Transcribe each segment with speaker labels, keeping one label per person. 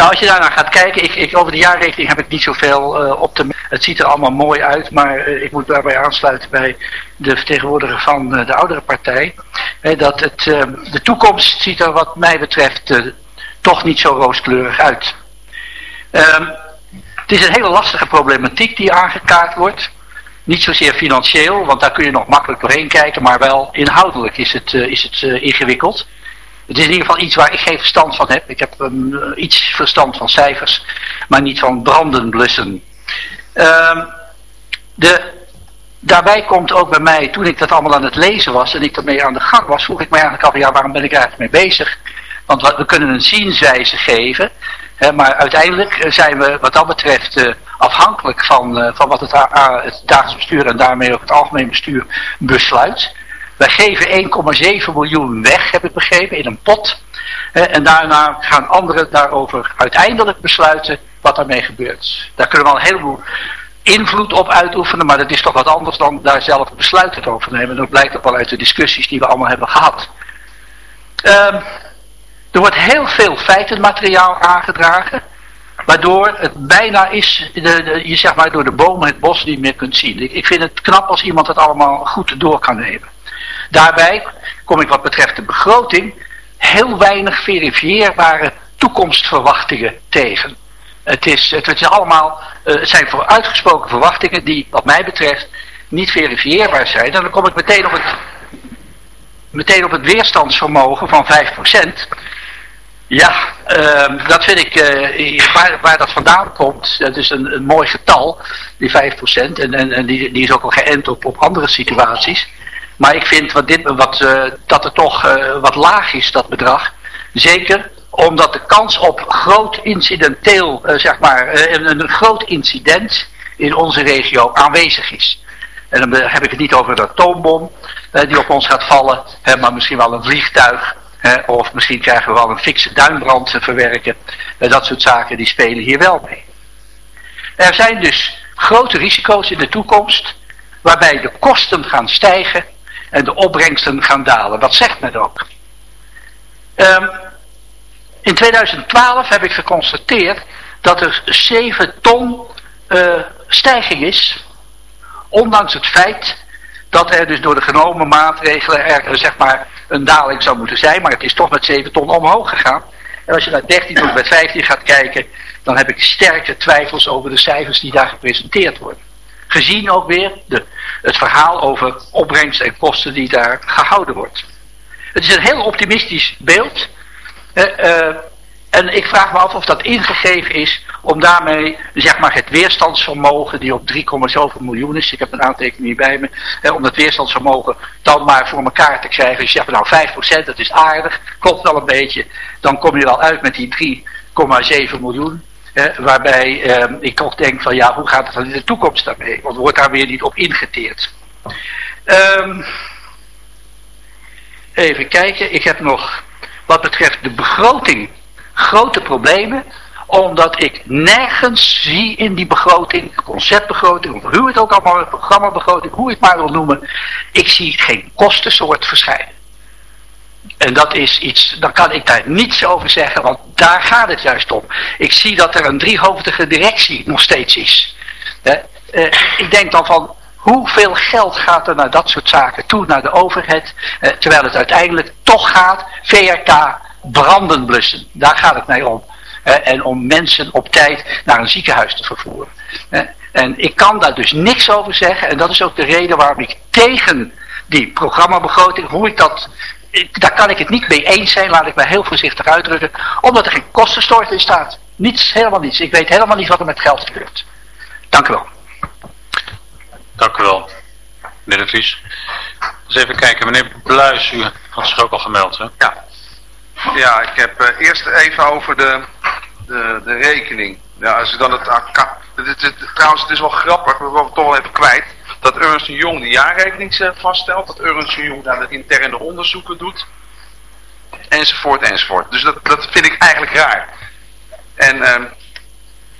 Speaker 1: Nou, als je daarnaar gaat kijken, ik, ik, over de jaarrekening heb ik niet zoveel uh, op te Het ziet er allemaal mooi uit, maar uh, ik moet daarbij aansluiten bij de vertegenwoordiger van uh, de oudere partij. dat het, de toekomst ziet er wat mij betreft toch niet zo rooskleurig uit. Ehm, het is een hele lastige problematiek die aangekaart wordt. Niet zozeer financieel, want daar kun je nog makkelijk doorheen kijken, maar wel inhoudelijk is het, is het ingewikkeld. Het is in ieder geval iets waar ik geen verstand van heb. Ik heb um, iets verstand van cijfers, maar niet van branden blussen. Um, de, daarbij komt ook bij mij, toen ik dat allemaal aan het lezen was en ik ermee aan de gang was, vroeg ik me eigenlijk af, ja waarom ben ik eigenlijk mee bezig? Want we kunnen een zienswijze geven, hè, maar uiteindelijk eh, zijn we wat dat betreft uh, afhankelijk van, van wat het, het dagelijks bestuur en daarmee ook het algemeen bestuur besluit. Wij geven 1,7 miljoen weg, heb ik begrepen, in een pot. en daarna gaan anderen daarover uiteindelijk besluiten wat daarmee gebeurt. Daar kunnen we al een heleboel invloed op uitoefenen, maar dat is toch wat anders dan daar zelf besluiten over nemen. Dat blijkt ook wel uit de discussies die we allemaal hebben gehad. Um, er wordt heel veel feitenmateriaal aangedragen, waardoor het bijna is, de, je zeg maar door de bomen het bos niet meer kunt zien. Ik, ik vind het knap als iemand het allemaal goed door kan nemen. Daarbij kom ik wat betreft de begroting heel weinig verifieerbare toekomstverwachtingen tegen. Het, is, het, is allemaal, uh, het zijn vooruitgesproken verwachtingen die wat mij betreft niet verifieerbaar zijn. En dan kom ik meteen op het, meteen op het weerstandsvermogen van 5%. Ja, uh, dat vind ik, waar, waar, dat vandaan komt, dat is een, een mooi getal, die 5%. En, en, en die, die is ook al geënt op, op andere situaties. Maar ik vind wat dit, wat, uh, dat het toch uh, wat laag is, dat bedrag. Zeker omdat de kans op groot incidenteel, uh, zeg maar, een, een, groot incident in onze regio aanwezig is. En dan heb ik het niet over de atoombom die op ons gaat vallen, maar misschien wel een vliegtuig. Of misschien krijgen we wel een fikse duinbrand te verwerken. dat soort zaken die spelen hier wel mee. Er zijn dus grote risico's in de toekomst waarbij de kosten gaan stijgen en de opbrengsten gaan dalen. Dat zegt men ook. Um, in 2012 heb ik geconstateerd dat er 7 ton uh, stijging is. Ondanks het feit dat er dus door de genomen maatregelen er zeg maar een daling zou moeten zijn. Maar het is toch met 7 ton omhoog gegaan. En als je naar 13 tot met 15 gaat kijken, dan heb ik sterke twijfels over de cijfers die daar gepresenteerd worden gezien ook weer de, het verhaal over opbrengst en kosten die daar gehouden wordt. Het is een heel optimistisch beeld. Uh, uh, en ik vraag me af of dat ingegeven is om daarmee zeg maar, het weerstandsvermogen die op 3, zoveel miljoen is, ik heb een aantekening bij me, eh, om dat weerstandsvermogen dan maar voor elkaar te krijgen. Dus je zegt nou 5%, dat is aardig, klopt wel een beetje, dan kom je wel uit met die 3,7 miljoen waarbij eh, ik toch denk van ja, hoe gaat het dan in de toekomst daarmee? Want wordt daar weer niet op ingeteerd. Um, even kijken, ik heb nog wat betreft de begroting grote problemen omdat ik nergens zie in die begroting, conceptbegroting, of hoe het ook allemaal, programmabegroting, hoe ik het maar wil noemen, ik zie geen kostensoort verschijnen. En dat is iets, dan kan ik daar niets over zeggen, want daar gaat het juist om. Ik zie dat er een driehoofdige directie nog steeds is. Eh, ik denk dan van, hoeveel geld gaat er naar dat soort zaken toe, naar de overheid, terwijl het uiteindelijk toch gaat, VRK, branden blussen. Daar gaat het mij om. En om mensen op tijd naar een ziekenhuis te vervoeren. En ik kan daar dus niks over zeggen, en dat is ook de reden waarom ik tegen die programmabegroting, hoe ik dat daar kan ik het niet mee eens zijn, laat ik me heel voorzichtig uitdrukken, omdat er geen kostenstort in staat. Niets, helemaal niets. Ik weet helemaal niet wat er met geld gebeurt. Dank u wel.
Speaker 2: Dank u wel, meneer de Vries. Dus even kijken, meneer Bluis, u had zich ook al gemeld, hè?
Speaker 3: Ja, ja ik heb uh, eerst even over de, de, de rekening. Ja, als ik dan het, het, het, trouwens, het is wel grappig, we worden toch wel even kwijt dat Ernst Jong de jaarrekening vaststelt, dat Ernst Jong daar de interne onderzoeken doet, enzovoort, enzovoort. Dus dat, dat vind ik eigenlijk raar. En uh,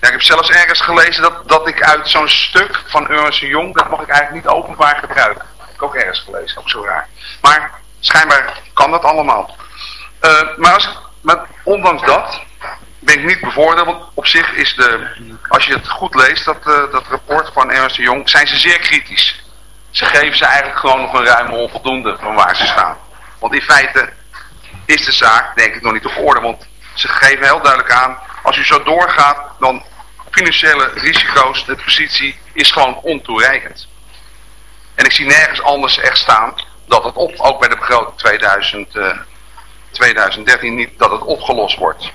Speaker 3: ja, ik heb zelfs ergens gelezen dat, dat ik uit zo'n stuk van Ernst Jong, dat mag ik eigenlijk niet openbaar gebruiken. Dat heb ik ook ergens gelezen, ook zo raar. Maar schijnbaar kan dat allemaal. Uh, maar, als, maar ondanks dat, ben ik niet bevoordeeld, want op zich is de, als je het goed leest, dat, uh, dat rapport van Ernst de Jong, zijn ze zeer kritisch. Ze geven ze eigenlijk gewoon nog een ruime onvoldoende van waar ze staan. Want in feite is de zaak, denk ik, nog niet op orde, want ze geven heel duidelijk aan, als u zo doorgaat, dan financiële risico's, de positie is gewoon ontoereikend. En ik zie nergens anders echt staan dat het op, ook bij de begroting 2000, uh, 2013 niet, dat het opgelost wordt.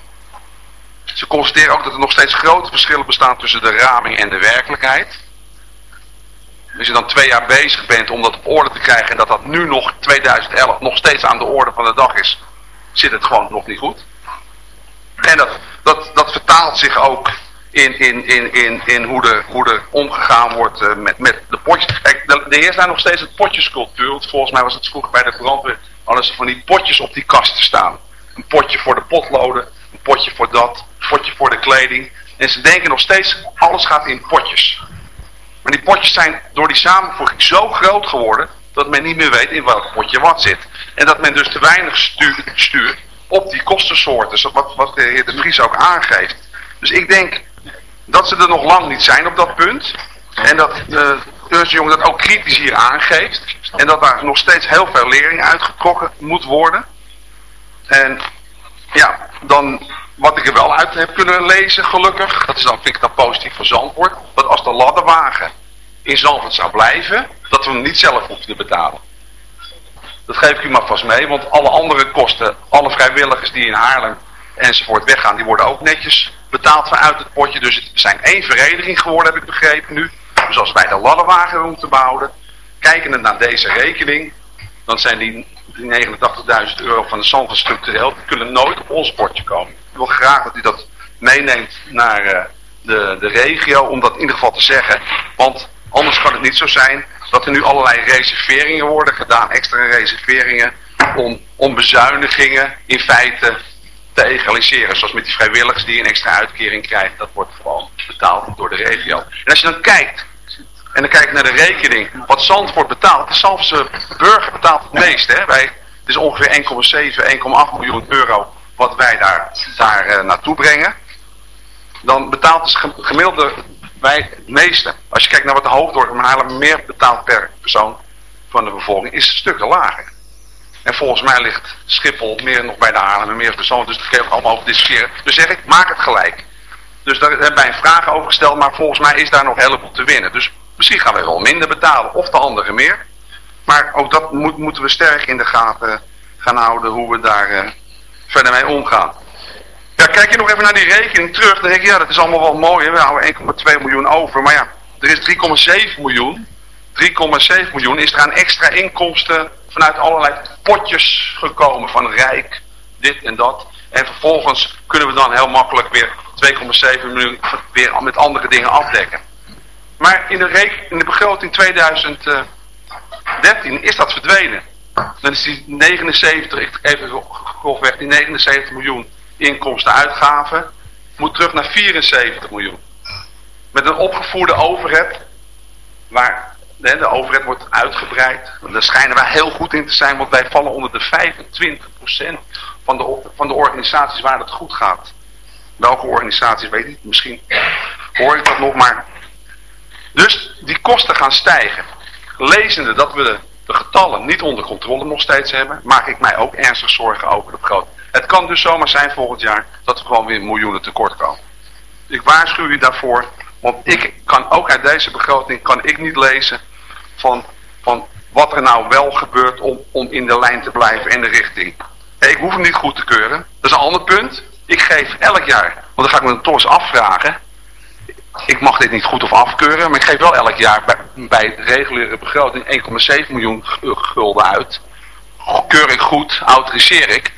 Speaker 3: Ze constateren ook dat er nog steeds grote verschillen bestaan tussen de raming en de werkelijkheid. Als je dan twee jaar bezig bent om dat op orde te krijgen en dat dat nu nog 2011 nog steeds aan de orde van de dag is, zit het gewoon nog niet goed. En dat, dat, vertaalt zich ook in, in, in, in, in hoe, er, hoe er omgegaan wordt uh, met, met de potjes. Kijk, de, de heerst daar nog steeds het potjescultuur. Volgens mij was het vroeger bij de brandweer, ze van die potjes op die kasten staan. Een potje voor de potloden, een potje voor dat, een potje voor de kleding. En ze denken nog steeds, alles gaat in potjes. Maar die potjes zijn door die samenvoeging zo groot geworden, dat men niet meer weet in welk potje wat zit. En dat men dus te weinig stuurt, op die kostensoorten, wat, wat de heer De Vries ook aangeeft. Dus ik denk dat ze er nog lang niet zijn op dat punt. En dat de Jong dat ook kritisch hier aangeeft. En dat daar nog steeds heel veel lering uitgetrokken moet worden. En ja, dan wat ik er wel uit heb kunnen lezen, gelukkig, dat is dan, vind ik dat positief voor Zandvoort, dat als de ladderwagen in Zandvoort zou blijven, dat we hem niet zelf hoeven te betalen. Dat geef ik u maar vast mee, want alle andere kosten, alle vrijwilligers die in Haarlem enzovoort weggaan, die worden ook netjes betaald vanuit het potje. Dus het zijn één vereniging geworden, heb ik begrepen nu. Dus als wij de ladderwagen moeten bouwen, kijkende naar deze rekening, dan zijn die, 89.000 euro van de Zandvoort structureel, die kunnen nooit op ons potje komen. Ik wil graag dat u dat meeneemt naar uh, de, de regio, om dat in ieder geval te zeggen. Want anders kan het niet zo zijn dat er nu allerlei reserveringen worden gedaan, extra reserveringen, om, om bezuinigingen in feite te egaliseren. Zoals met die vrijwilligers die een extra uitkering krijgen, dat wordt gewoon betaald door de regio. En als je dan kijkt, en dan kijk naar de rekening, wat Zandvoort betaalt, de Zandvoortse burger betaalt het meest. Hè? Wij, het is ongeveer 1,7, 1,8 miljoen euro wat wij daar, uh, naartoe brengen. Dan betaalt de gemiddelde wij het meeste. Als je kijkt naar wat de hoofddorp van Haarlem meer betaalt per persoon van de bevolking, is het stukken lager. En volgens mij ligt Schiphol meer nog bij de Haarlem meer persoon, dus daar kun je allemaal over discussiëren. Dus zeg ik, maak het gelijk. Dus daar hebben wij een vraag over gesteld, maar volgens mij is daar nog helemaal te winnen. Dus misschien gaan we wel minder betalen, of de anderen meer. Maar ook dat moet, moeten we sterk in de gaten gaan houden, hoe we daar uh, verder mee omgaan. Ja, kijk je nog even naar die rekening terug, dan denk je, ja, dat is allemaal wel mooi. Hè? We houden 1,2 miljoen over, maar ja, er is 3,7 miljoen. 3,7 miljoen is er aan extra inkomsten vanuit allerlei potjes gekomen van Rijk, dit en dat. En vervolgens kunnen we dan heel makkelijk weer 2,7 miljoen weer met andere dingen afdekken. Maar in de, in de begroting 2013 is dat verdwenen. Dan is die 79, even grofweg, die 79 miljoen inkomsten uitgaven, moet terug naar 74 miljoen. Met een opgevoerde overheid, waar de overheid wordt uitgebreid. Daar schijnen wij heel goed in te zijn, want wij vallen onder de 25% van de, van de organisaties waar het goed gaat. Welke organisaties, weet ik niet, misschien hoor ik dat nog, maar... Dus die kosten gaan stijgen. Lezende dat we de, getallen niet onder controle nog steeds hebben, maak ik mij ook ernstig zorgen over de begroting. Het kan dus zomaar zijn volgend jaar dat we gewoon weer miljoenen tekort komen. Ik waarschuw u daarvoor, want ik kan ook uit deze begroting kan ik niet lezen van, van wat er nou wel gebeurt om, om in de lijn te blijven en de richting. Ik hoef hem niet goed te keuren. Dat is een ander punt. Ik geef elk jaar, want dan ga ik me toch eens afvragen. Ik mag dit niet goed of afkeuren, maar ik geef wel elk jaar bij, reguliere begroting 1,7 miljoen gulden uit. Keur ik goed, autoriseer ik.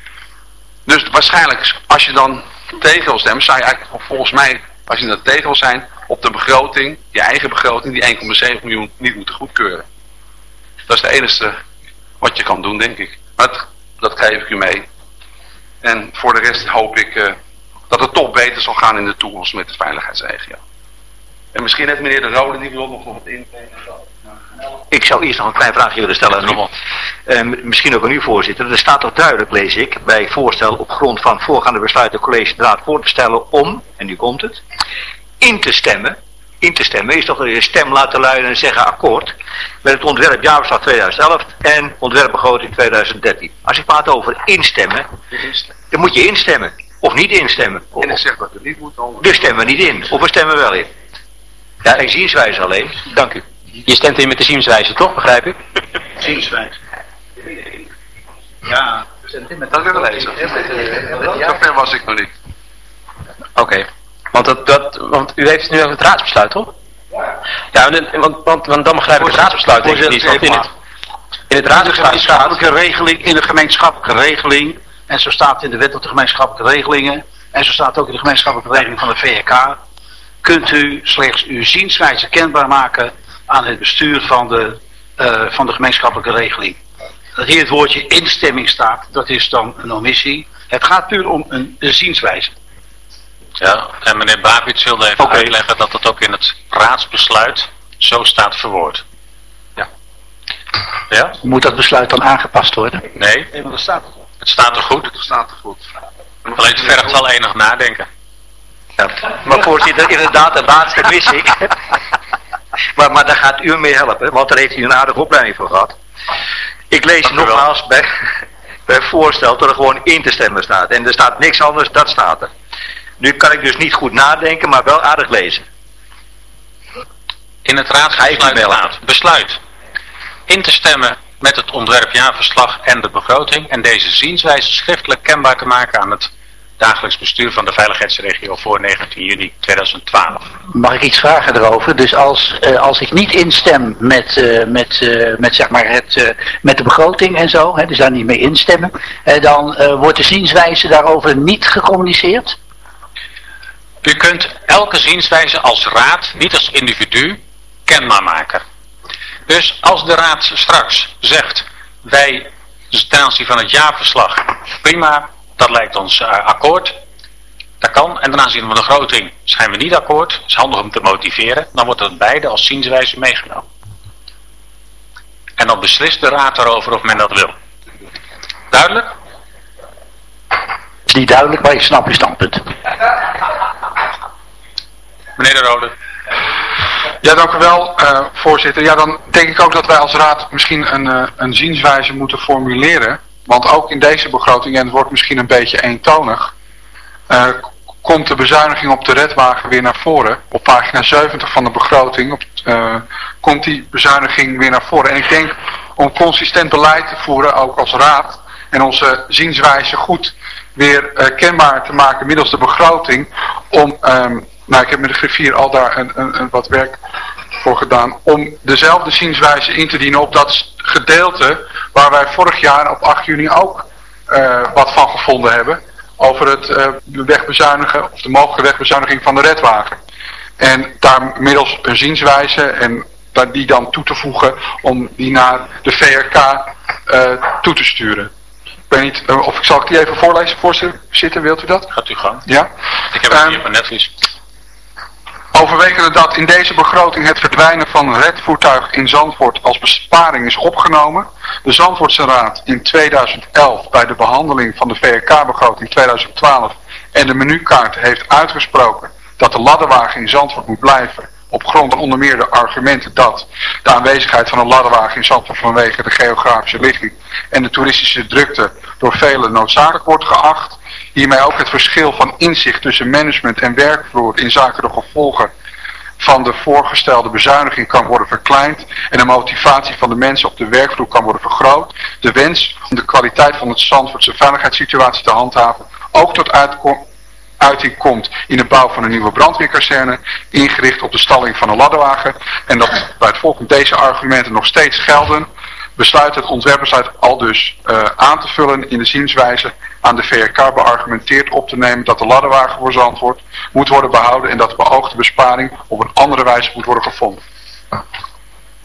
Speaker 3: Dus waarschijnlijk, als je dan tegen wil stemmen, zou je eigenlijk volgens mij, als je dat tegen wil zijn, op de begroting, je eigen begroting, die 1,7 miljoen niet moeten goedkeuren. Dat is het enige wat je kan doen, denk ik. Maar dat, dat geef ik u mee. En voor de rest hoop ik uh, dat het toch beter zal gaan in de toekomst met de veiligheidsregio. En misschien heeft meneer De Rode, die wil nog wat in.
Speaker 4: Ik zou eerst nog een klein vraagje willen stellen. Uh, misschien ook aan u voorzitter. Er staat toch duidelijk, lees ik, bij voorstel op grond van voorgaande besluiten college de raad voor te stellen om, en nu komt het, in te stemmen. In te stemmen is toch dat je stem laten luiden en zeggen akkoord met het ontwerp jaarverslag 2011 en ontwerpbegroting 2013. Als ik praat over instemmen, dan moet je instemmen. Of niet instemmen.
Speaker 3: En ik zeg dat het niet moet.
Speaker 4: Dus stemmen we niet in. Of we stemmen wel in. Ja, een zienswijze alleen. Dank u.
Speaker 5: Je stemt in met de zienswijze, toch? Begrijp ik?
Speaker 1: Zienswijze. Ja, we stemt in met
Speaker 3: Dat wil ik lezen. Zover was ik nog niet.
Speaker 5: Oké. Want, dat, dat, want u heeft het nu over het raadsbesluit, toch? Ja, want, want, want dan begrijp ik het raadsbesluit denk ik niet. Want in het, in het raadsbesluit staat...
Speaker 1: gemeenschappelijke regeling, in de gemeenschappelijke regeling, en zo staat in de wet op de gemeenschappelijke regelingen, en zo staat ook in de gemeenschappelijke regeling van de VK, kunt u slechts uw zienswijze kenbaar maken aan het bestuur van de, uh, van de gemeenschappelijke regeling. Dat hier het woordje instemming staat, dat is dan een omissie. Het gaat puur om een, een zienswijze.
Speaker 2: Ja, en meneer Babits wilde even okay. uitleggen dat het ook in het raadsbesluit zo staat verwoord.
Speaker 1: Ja.
Speaker 2: Ja?
Speaker 1: Moet dat besluit dan aangepast worden?
Speaker 2: Nee.
Speaker 1: Nee, maar dat staat er.
Speaker 2: Het staat er goed.
Speaker 3: Het staat er goed.
Speaker 2: Alleen het vergt wel enig nadenken.
Speaker 4: Maar voorzitter, inderdaad, het laatste mis ik. maar, maar daar gaat u mee helpen, want daar heeft u een aardige opleiding voor gehad. Ik lees
Speaker 2: Dank
Speaker 4: nogmaals bij, bij voorstel dat er gewoon in te stemmen staat. En er staat niks anders, dat staat er. Nu kan ik dus niet goed nadenken, maar wel aardig lezen.
Speaker 2: In het raadsbesluit besluit in te stemmen met het ontwerpjaarverslag en de begroting en deze zienswijze schriftelijk kenbaar te maken aan het dagelijks bestuur van de veiligheidsregio voor 19 juni 2012.
Speaker 1: Mag ik iets vragen erover? Dus als, uh, als ik niet instem met, uh, met, uh, met, zeg maar het, met de begroting en zo, hè, dus daar niet mee instemmen, dan wordt de zienswijze daarover niet gecommuniceerd?
Speaker 2: U kunt elke zienswijze als raad, niet als individu, kenbaar maken. Dus als de raad straks zegt, wij ten aanzien van het jaarverslag, prima, dat lijkt ons uh, akkoord. Dat kan. En ten aanzien van de begroting zijn we niet akkoord. Het is handig om te motiveren. Dan wordt het beide als zienswijze meegenomen. En dan beslist de raad erover of men dat wil. Duidelijk?
Speaker 1: Het is niet duidelijk, maar ik snap je standpunt.
Speaker 2: Meneer de Rode.
Speaker 6: Ja, dank u wel, uh, voorzitter. Ja, dan denk ik ook dat wij als raad misschien een, uh, een zienswijze moeten formuleren. Want ook in deze begroting, en het wordt misschien een beetje eentonig, uh, komt de bezuiniging op de redwagen weer naar voren. Op pagina 70 van de begroting op, komt die bezuiniging weer naar voren. En ik denk om consistent beleid te voeren, ook als raad, en onze zienswijze goed weer kenbaar te maken middels de begroting, om... Um, nou, ik heb met de griffier al daar een, een, een, wat werk voor gedaan om dezelfde zienswijze in te dienen op dat gedeelte waar wij vorig jaar op 8 juni ook uh, wat van gevonden hebben over het uh, wegbezuinigen of de mogelijke wegbezuiniging van de redwagen. En daar middels een zienswijze en die dan toe te voegen om die naar de VRK uh, toe te sturen. Ik weet niet, of ik zal ik die even voorlezen, voorzitter, wilt u dat?
Speaker 2: Gaat u gang.
Speaker 6: Ja.
Speaker 2: Ik heb het um, hier op mijn netvlies.
Speaker 6: Overwegende dat in deze begroting het verdwijnen van redvoertuig in Zandvoort als besparing is opgenomen. De Zandvoortse Raad in 2011 bij de behandeling van de VRK-begroting 2012 en de menukaart heeft uitgesproken dat de ladderwagen in Zandvoort moet blijven op grond van onder meer de argumenten dat de aanwezigheid van een ladderwagen in Zandvoort vanwege de geografische ligging en de toeristische drukte door velen noodzakelijk wordt geacht. Hiermee ook het verschil van inzicht tussen management en werkvloer in zaken de gevolgen van de voorgestelde bezuiniging kan worden verkleind en de motivatie van de mensen op de werkvloer kan worden vergroot. De wens om de kwaliteit van het Zandvoortse veiligheidssituatie te handhaven ook tot uiting komt in de bouw van een nieuwe brandweerkazerne, ingericht op de stalling van een ladderwagen. En dat bij het volgende deze argumenten nog steeds gelden, besluit het ontwerpersluit al dus uh, aan te vullen in de zienswijze aan de VRK beargumenteerd op te nemen dat de ladderwagen voor Zandvoort moet worden behouden en dat de beoogde besparing op een andere wijze moet worden gevonden.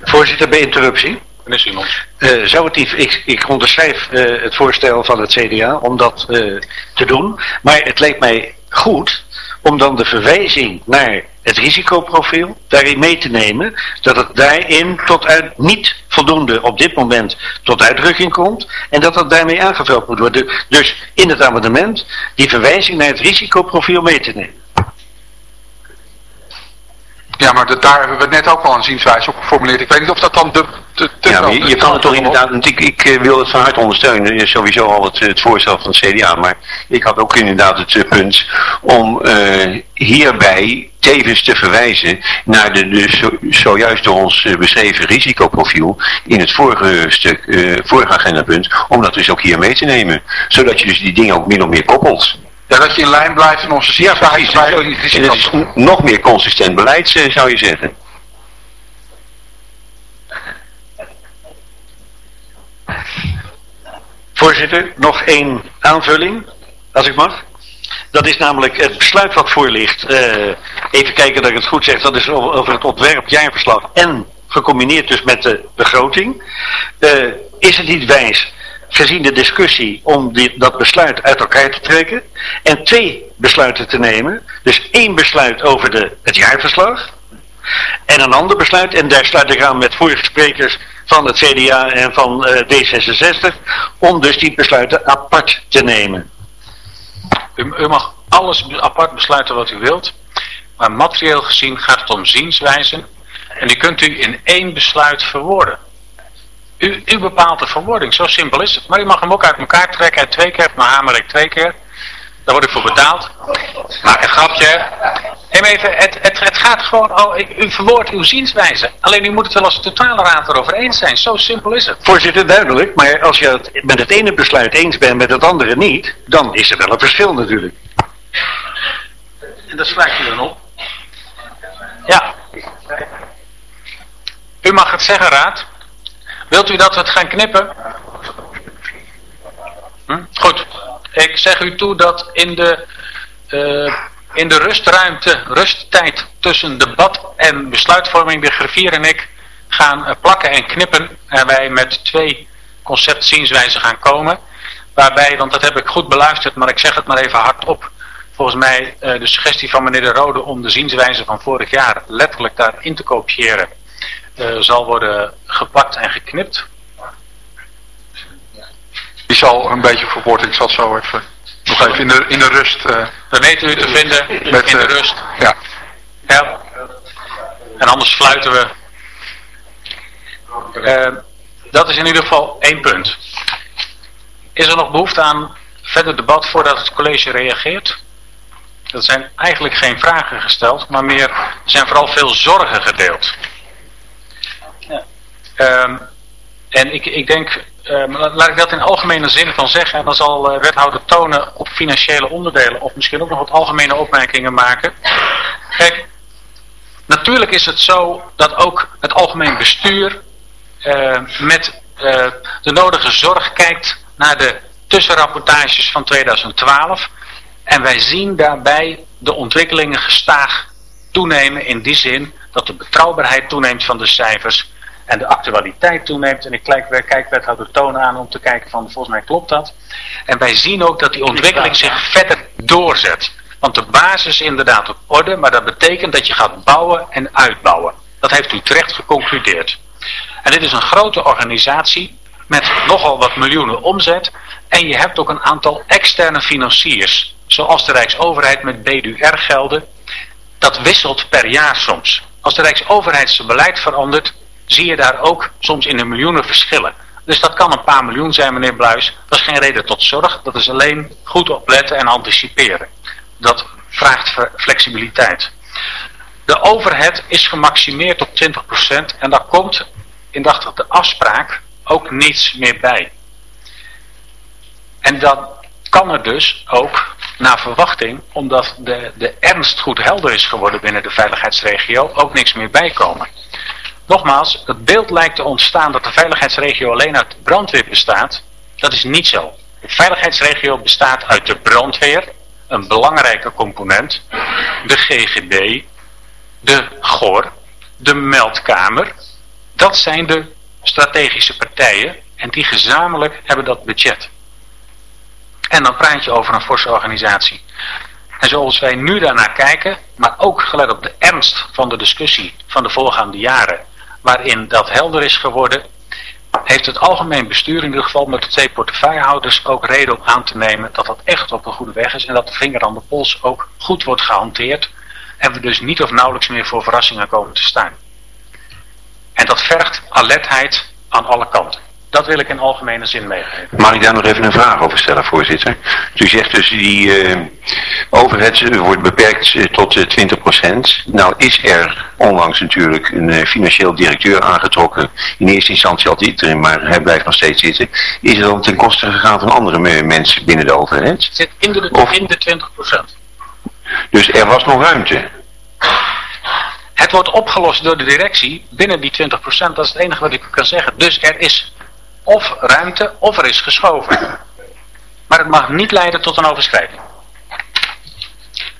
Speaker 4: Voorzitter, bij interruptie.
Speaker 2: Meneer Simons.
Speaker 4: Uh, zou het, ik, ik onderschrijf uh, het voorstel van het CDA om dat uh, te doen, maar het leek mij goed om dan de verwijzing naar
Speaker 7: het risicoprofiel daarin mee te nemen, dat het daarin tot uit niet voldoende op dit moment tot uitdrukking komt en dat dat daarmee aangevuld moet worden. Dus in het amendement die verwijzing naar het risicoprofiel mee te nemen.
Speaker 6: Ja, maar daar hebben we net ook al een zienswijze op geformuleerd. Ik weet niet of dat dan de...
Speaker 8: ja, je, je kan het toch inderdaad... Ik, ik eh, wil het van harte ondersteunen. Sowieso al het, het voorstel van het CDA. Maar ik had ook inderdaad het uh, punt om uh, hierbij tevens te verwijzen naar de, de zo, zojuist door ons beschreven risicoprofiel in het vorige stuk, vorige agendapunt, om dat dus ook hier mee te nemen. Zodat je dus die dingen ook min of meer koppelt.
Speaker 6: Ja, dat je in lijn blijft in onze
Speaker 8: Ja, precies. Het is nog meer consistent beleid, zou je zeggen.
Speaker 7: Voorzitter, nog één aanvulling, als ik mag. Dat is namelijk het besluit wat voor ligt. Uh, even kijken dat ik het goed zeg. Dat is over het ontwerp jaarverslag en gecombineerd dus met de begroting. Uh, is het niet wijs gezien de discussie om dat besluit uit elkaar te trekken en twee besluiten te nemen. Dus één besluit over de, het jaarverslag en een ander besluit, en daar sluit ik aan met vorige sprekers van het CDA en van uh, D66, om dus die besluiten apart te nemen.
Speaker 2: U, mag alles apart besluiten wat u wilt, maar materieel gezien gaat het om zienswijzen en die kunt u in één besluit verwoorden. U, u bepaalt de verwoording, zo simpel is het. Maar u mag hem ook uit elkaar trekken en twee keer, maar hamer ik twee keer. Daar word ik voor betaald. Maar een grapje. Neem even, het, het, het gaat gewoon, al, u verwoordt uw zienswijze. Alleen u moet het wel als totale raad erover eens zijn. Zo simpel is het.
Speaker 7: Voorzitter, duidelijk. Maar als je het met het ene besluit eens bent, met het andere niet, dan is er wel een verschil natuurlijk.
Speaker 2: En dat schrijft u dan op. Ja. U mag het zeggen, raad. Wilt u dat we het gaan knippen? Hm? Goed. Ik zeg u toe dat in de, uh, in de rustruimte, rusttijd tussen debat en besluitvorming de griffier en ik gaan uh, plakken en knippen. En wij met twee conceptzienswijzen gaan komen. Waarbij, want dat heb ik goed beluisterd, maar ik zeg het maar even hardop. Volgens mij uh, de suggestie van meneer De Rode om de zienswijze van vorig jaar letterlijk daarin te kopiëren zal worden geplakt en geknipt.
Speaker 6: Die zal een beetje verwoord, ik zal zo even, nog even in de, in de rust... Uh,
Speaker 2: We weten u te vinden met, in de uh, rust.
Speaker 6: Ja.
Speaker 2: ja. En anders fluiten we. Uh, dat is in ieder geval één punt. Is er nog behoefte aan verder debat voordat het college reageert? Er zijn eigenlijk geen vragen gesteld, maar meer, er zijn vooral veel zorgen gedeeld. Um, en ik, ik denk, um, laat ik dat in algemene zin van zeggen. En dan zal uh, wethouder tonen op financiële onderdelen. Of misschien ook nog wat algemene opmerkingen maken. Kijk, natuurlijk is het zo dat ook het algemeen bestuur uh, met de nodige zorg kijkt naar de tussenrapportages van 2012. En wij zien daarbij de ontwikkelingen gestaag toenemen in die zin dat de betrouwbaarheid toeneemt van de cijfers en de actualiteit toeneemt. En ik kijk, kijk wethouder Toon aan om te kijken van volgens mij klopt dat. En wij zien ook dat die ontwikkeling zich verder doorzet. Want de basis is inderdaad op orde, maar dat betekent dat je gaat bouwen en uitbouwen. Dat heeft u terecht geconcludeerd. En dit is een grote organisatie met nogal wat miljoenen omzet. En je hebt ook een aantal externe financiers, zoals de Rijksoverheid met BDR-gelden. Dat wisselt per jaar soms. Als de Rijksoverheid zijn beleid verandert, zie je daar ook soms in de miljoenen verschillen. Dus dat kan een paar miljoen zijn, meneer Bluis. Dat is geen reden tot zorg. Dat is alleen goed opletten en anticiperen. Dat vraagt flexibiliteit. De overhead is gemaximeerd op 20% en daar komt in de afspraak ook niets meer bij. En dan kan er dus ook, naar verwachting, omdat de, de ernst goed helder is geworden binnen de veiligheidsregio, ook niks meer bijkomen. Nogmaals, het beeld lijkt te ontstaan dat de veiligheidsregio alleen uit brandweer bestaat. Dat is niet zo. De veiligheidsregio bestaat uit de brandweer, een belangrijke component, de GGB, de GOR, de meldkamer. Dat zijn de strategische partijen en die gezamenlijk hebben dat budget. En dan praat je over een forse organisatie. En zoals wij nu daarnaar kijken, maar ook gelet op de ernst van de discussie van de voorgaande jaren, waarin dat helder is geworden, heeft het algemeen bestuur in ieder geval met de twee portefeuillehouders ook reden om aan te nemen dat dat echt op een goede weg is en dat de vinger aan de pols ook goed wordt gehanteerd en we dus niet of nauwelijks meer voor verrassingen komen te staan. En dat vergt alertheid aan alle kanten. Dat wil ik in algemene zin meegeven.
Speaker 8: Mag ik daar nog even een vraag over stellen, voorzitter? U zegt dus die uh, overheid wordt beperkt uh, tot uh, eh, 20%. Nou is er onlangs natuurlijk een financieel directeur aangetrokken. In eerste instantie had hij erin, maar hij blijft nog steeds zitten. Is er dan ten koste gegaan van andere mensen binnen de overheid?
Speaker 2: Zit in de, of, in de 20%.
Speaker 8: Dus er was nog ruimte?
Speaker 2: Het wordt opgelost door de directie binnen die 20%. Dat is het enige wat ik kan zeggen. Dus er is of ruimte of er is geschoven. Maar het mag niet leiden tot een overschrijding.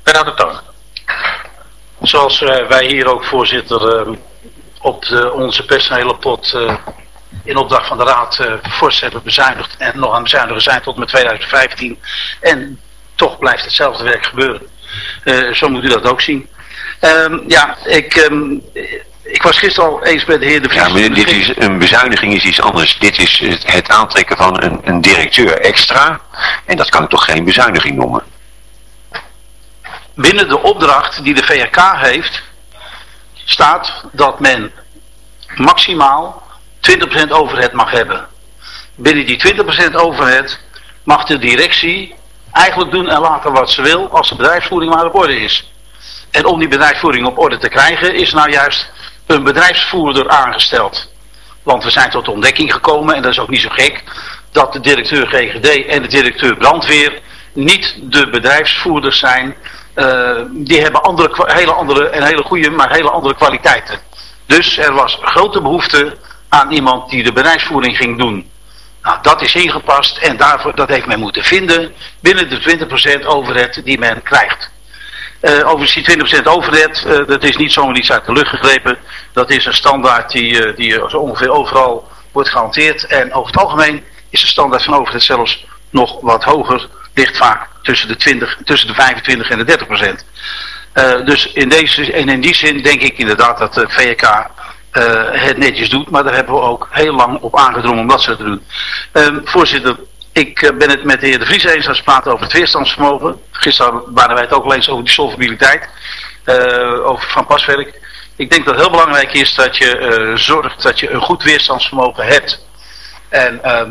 Speaker 2: de Toon.
Speaker 1: Zoals uh, wij hier ook voorzitter uh, op de, onze personele pot uh, in opdracht van de raad fors hebben bezuinigd en nog aan bezuinigen zijn tot met 2015. En toch blijft hetzelfde werk gebeuren. zo moet u dat ook zien. Um, ja, ik, um, ik was gisteren al eens met de heer De Vries.
Speaker 8: Ja, maar dit is, een bezuiniging is iets anders. Dit is het aantrekken van een, een directeur extra. En dat kan ik toch geen bezuiniging noemen?
Speaker 1: Binnen de opdracht die de VRK heeft, staat dat men maximaal 20% overhead mag hebben. Binnen die 20% overhead mag de directie eigenlijk doen en laten wat ze wil als de bedrijfsvoering maar op orde is. En om die bedrijfsvoering op orde te krijgen is nou juist een bedrijfsvoerder aangesteld. Want we zijn tot de ontdekking gekomen, en dat is ook niet zo gek, dat de directeur GGD en de directeur brandweer niet de bedrijfsvoerders zijn. Uh, die hebben andere, hele andere en hele goede, maar hele andere kwaliteiten. Dus er was grote behoefte aan iemand die de bedrijfsvoering ging doen. Nou, dat is ingepast en daarvoor, dat heeft men moeten vinden binnen de 20% overheid die men krijgt. Uh, overigens die 20% overhead, uh, dat is niet zomaar iets uit de lucht gegrepen. Dat is een standaard die, uh, die ongeveer overal wordt gehanteerd. En over het algemeen is de standaard van overhead zelfs nog wat hoger. Ligt vaak tussen de, 20, tussen de 25 en de 30 procent. dus in, deze, en in die zin denk ik inderdaad dat de VK het netjes doet. Maar daar hebben we ook heel lang op aangedrongen om dat zo te doen. Ehm, voorzitter, ik eh, ben het met de heer De Vries eens als we praten over het weerstandsvermogen. Gisteren waren wij het ook al eens over die solvabiliteit. Uh, over van paswerk. Ik denk dat het heel belangrijk is dat je uh, zorgt dat je een goed weerstandsvermogen hebt. En uh,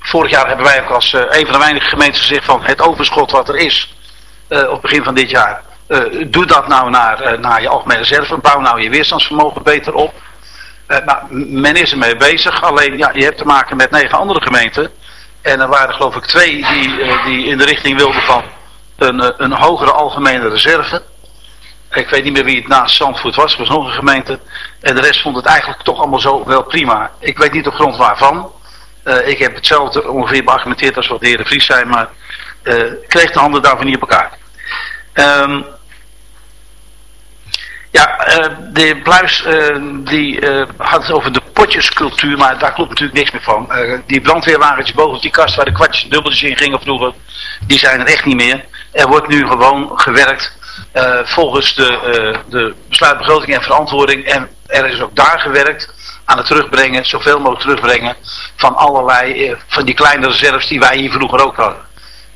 Speaker 1: vorig jaar hebben wij ook als een van de weinige gemeenten gezegd van het overschot wat er is op het begin van dit jaar. doe dat nou naar, naar je algemene reserve. Bouw nou je weerstandsvermogen beter op. nou, men is ermee bezig. Alleen ja, je hebt te maken met negen andere gemeenten en er waren geloof ik twee die, uh, die in de richting wilden van een, uh, een hogere algemene reserve. Ik weet niet meer wie het naast Zandvoort was, het was nog een gemeente. En de rest vond het eigenlijk toch allemaal zo wel prima. Ik weet niet op grond waarvan. Uh, ik heb hetzelfde ongeveer beargumenteerd als wat de heer De Vries zei, maar kreeg de handen daarvan niet op elkaar. Um, ja, uh, de Bluis uh, die uh, had het over de potjescultuur, maar daar klopt natuurlijk niks meer van. die brandweerwagentjes boven die kast waar de kwartjes dubbeltjes in gingen vroeger, die zijn er echt niet meer. Er wordt nu gewoon gewerkt volgens de, de besluitbegroting en verantwoording. En er is ook daar gewerkt aan het terugbrengen, zoveel mogelijk terugbrengen van allerlei, van die kleine reserves die wij hier vroeger ook hadden.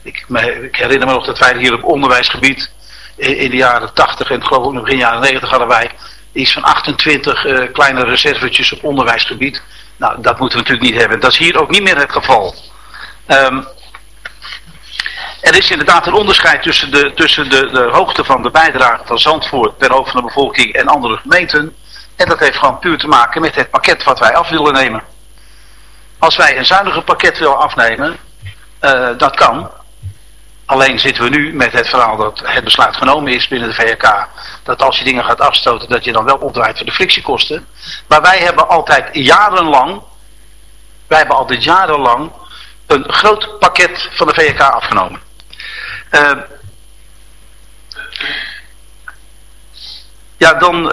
Speaker 1: Ik, ik herinner me nog dat wij hier op onderwijsgebied in de jaren 80 en geloof ik nog begin jaren 90 hadden wij iets van 28 uh, eh, kleine reservetjes op onderwijsgebied. Nou, dat moeten we natuurlijk niet hebben. Dat is hier ook niet meer het geval. Um, er is inderdaad een onderscheid tussen, de, tussen de, de hoogte van de bijdrage van Zandvoort per hoofd van de bevolking en andere gemeenten. En dat heeft gewoon puur te maken met het pakket wat wij af willen nemen. Als wij een zuiniger pakket willen afnemen, uh, dat kan. Alleen zitten we nu met het verhaal dat het besluit genomen is binnen de VRK. Dat als je dingen gaat afstoten, dat je dan wel opdraait voor de frictiekosten. Maar wij hebben altijd jarenlang, wij hebben altijd jarenlang een groot pakket van de VRK afgenomen. Uh, ja, dan uh,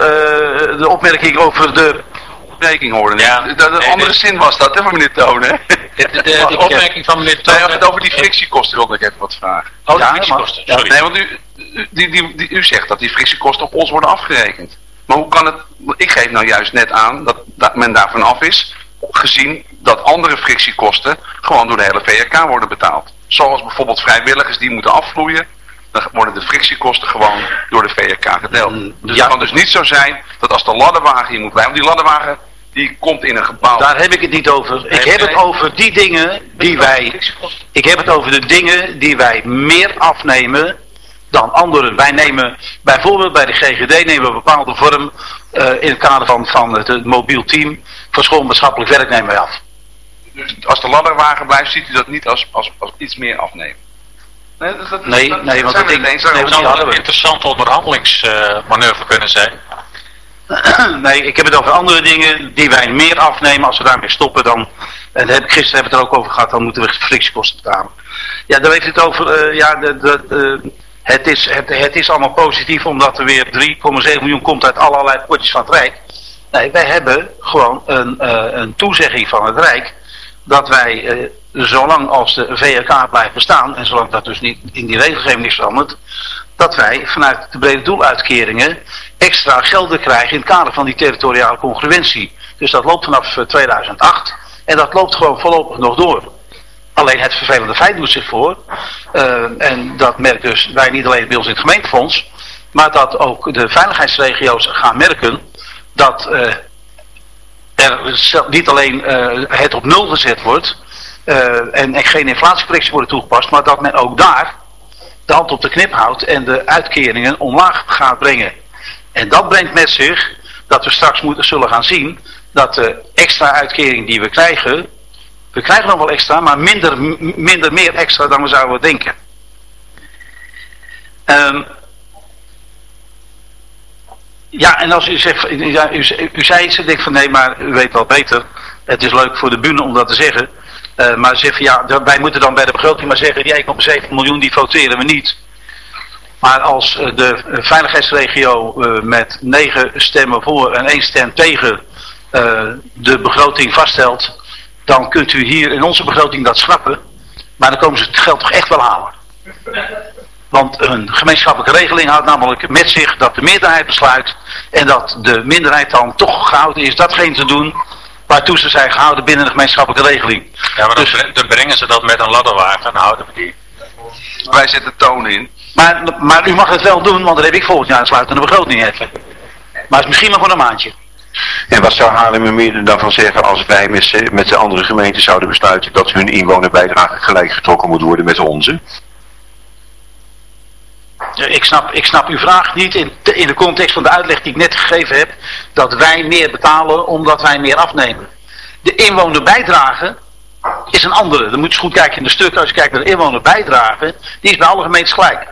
Speaker 1: de opmerking over de...
Speaker 3: Opmerking hoorde. Ja, de, de andere zin was dat, hè, van meneer Toon, hè?
Speaker 2: De, de, opmerking van meneer
Speaker 3: Toon... Nee, over die frictiekosten wilde ik even wat vragen.
Speaker 2: Oh, ja, frictiekosten, sorry.
Speaker 3: Nee, want u, die, die, die, u zegt dat die frictiekosten op ons worden afgerekend. Maar hoe kan het... Ik geef nou juist net aan dat, dat men daarvan af is, gezien dat andere frictiekosten gewoon door de hele VRK worden betaald. Zoals bijvoorbeeld vrijwilligers die moeten afvloeien, dan worden de frictiekosten gewoon door de VRK gedeeld. Mm, dus het kan dus niet zo zijn dat als de ladderwagen hier moet blijven, want die ladderwagen die komt in een gebouw.
Speaker 1: Daar heb ik het niet over. Ik heb het over die dingen die wij... Ik heb het over de dingen die wij meer afnemen dan anderen. Wij nemen bijvoorbeeld bij de GGD nemen we een bepaalde vorm uh, in het kader van, van het, het mobiel team voor schoolmaatschappelijk werk nemen wij af.
Speaker 3: Dus als de ladderwagen blijft, ziet u dat niet als, als, als iets meer afnemen?
Speaker 1: Nee, dat, nee, dat, nee, want
Speaker 2: dat ding, nee, zou een interessante onderhandelingsmanoeuvre kunnen zijn.
Speaker 1: nee, ik heb het over andere dingen die wij meer afnemen. Als we daarmee stoppen, dan, en gisteren hebben we het er ook over gehad, dan moeten we frictiekosten betalen. Ja, dan heeft het over, uh, ja, het, is, het, het is allemaal positief omdat er weer 3,7 miljoen komt uit allerlei potjes van het Rijk. Nee, wij hebben gewoon een, uh, een toezegging van het Rijk dat wij, uh, zolang als de VRK blijft bestaan, en zolang dat dus niet in die regelgeving is veranderd, dat wij vanuit de brede doeluitkeringen extra gelden krijgen in het kader van die territoriale congruentie. Dus dat loopt vanaf 2008 en dat loopt gewoon voorlopig nog door. Alleen het vervelende feit doet zich voor, uh, en dat merkt dus wij niet alleen bij ons in het gemeentefonds, maar dat ook de veiligheidsregio's gaan merken dat uh, er niet alleen het op nul gezet wordt en er geen inflatiecorrectie worden toegepast, maar dat men ook daar de hand op de knip houdt en de uitkeringen omlaag gaat brengen. En dat brengt met zich dat we straks moeten, zullen gaan zien dat de extra uitkering die we krijgen, we krijgen nog wel extra, maar minder, minder meer extra dan we zouden denken. Um, ja, en als u zegt, u, u zei iets, ik denk van nee, maar u weet wel beter. Het is leuk voor de bühne om dat te zeggen. Uh, maar zeggen ja, wij moeten dan bij de begroting maar zeggen, die 1,7 miljoen die voteren we niet. Maar als uh, de veiligheidsregio uh, met 9 stemmen voor en 1 stem tegen de begroting vaststelt, dan kunt u hier in onze begroting dat schrappen. Maar dan komen ze het geld toch echt wel halen. Want een gemeenschappelijke regeling houdt namelijk met zich dat de meerderheid besluit en dat de minderheid dan toch gehouden is datgene te doen waartoe ze zijn gehouden binnen de gemeenschappelijke regeling.
Speaker 2: Ja, maar dan, dus, dan brengen ze dat met een ladderwagen en houden we die.
Speaker 3: Wij zetten toon in.
Speaker 1: Maar, maar u mag het wel doen, want dan heb ik volgend jaar een sluitende begroting even. Maar het is misschien maar voor een maandje.
Speaker 8: En wat zou Haarlemmermeer er dan van zeggen als wij met, met de andere gemeenten zouden besluiten dat hun inwonerbijdrage gelijk getrokken moet worden met onze?
Speaker 1: Ik snap, ik snap uw vraag niet in, in de context van de uitleg die ik net gegeven heb, dat wij meer betalen omdat wij meer afnemen. De inwonerbijdrage is een andere. Dan moet je goed kijken in de stukken. Als je kijkt naar de inwonerbijdrage, die is bij alle gemeentes gelijk.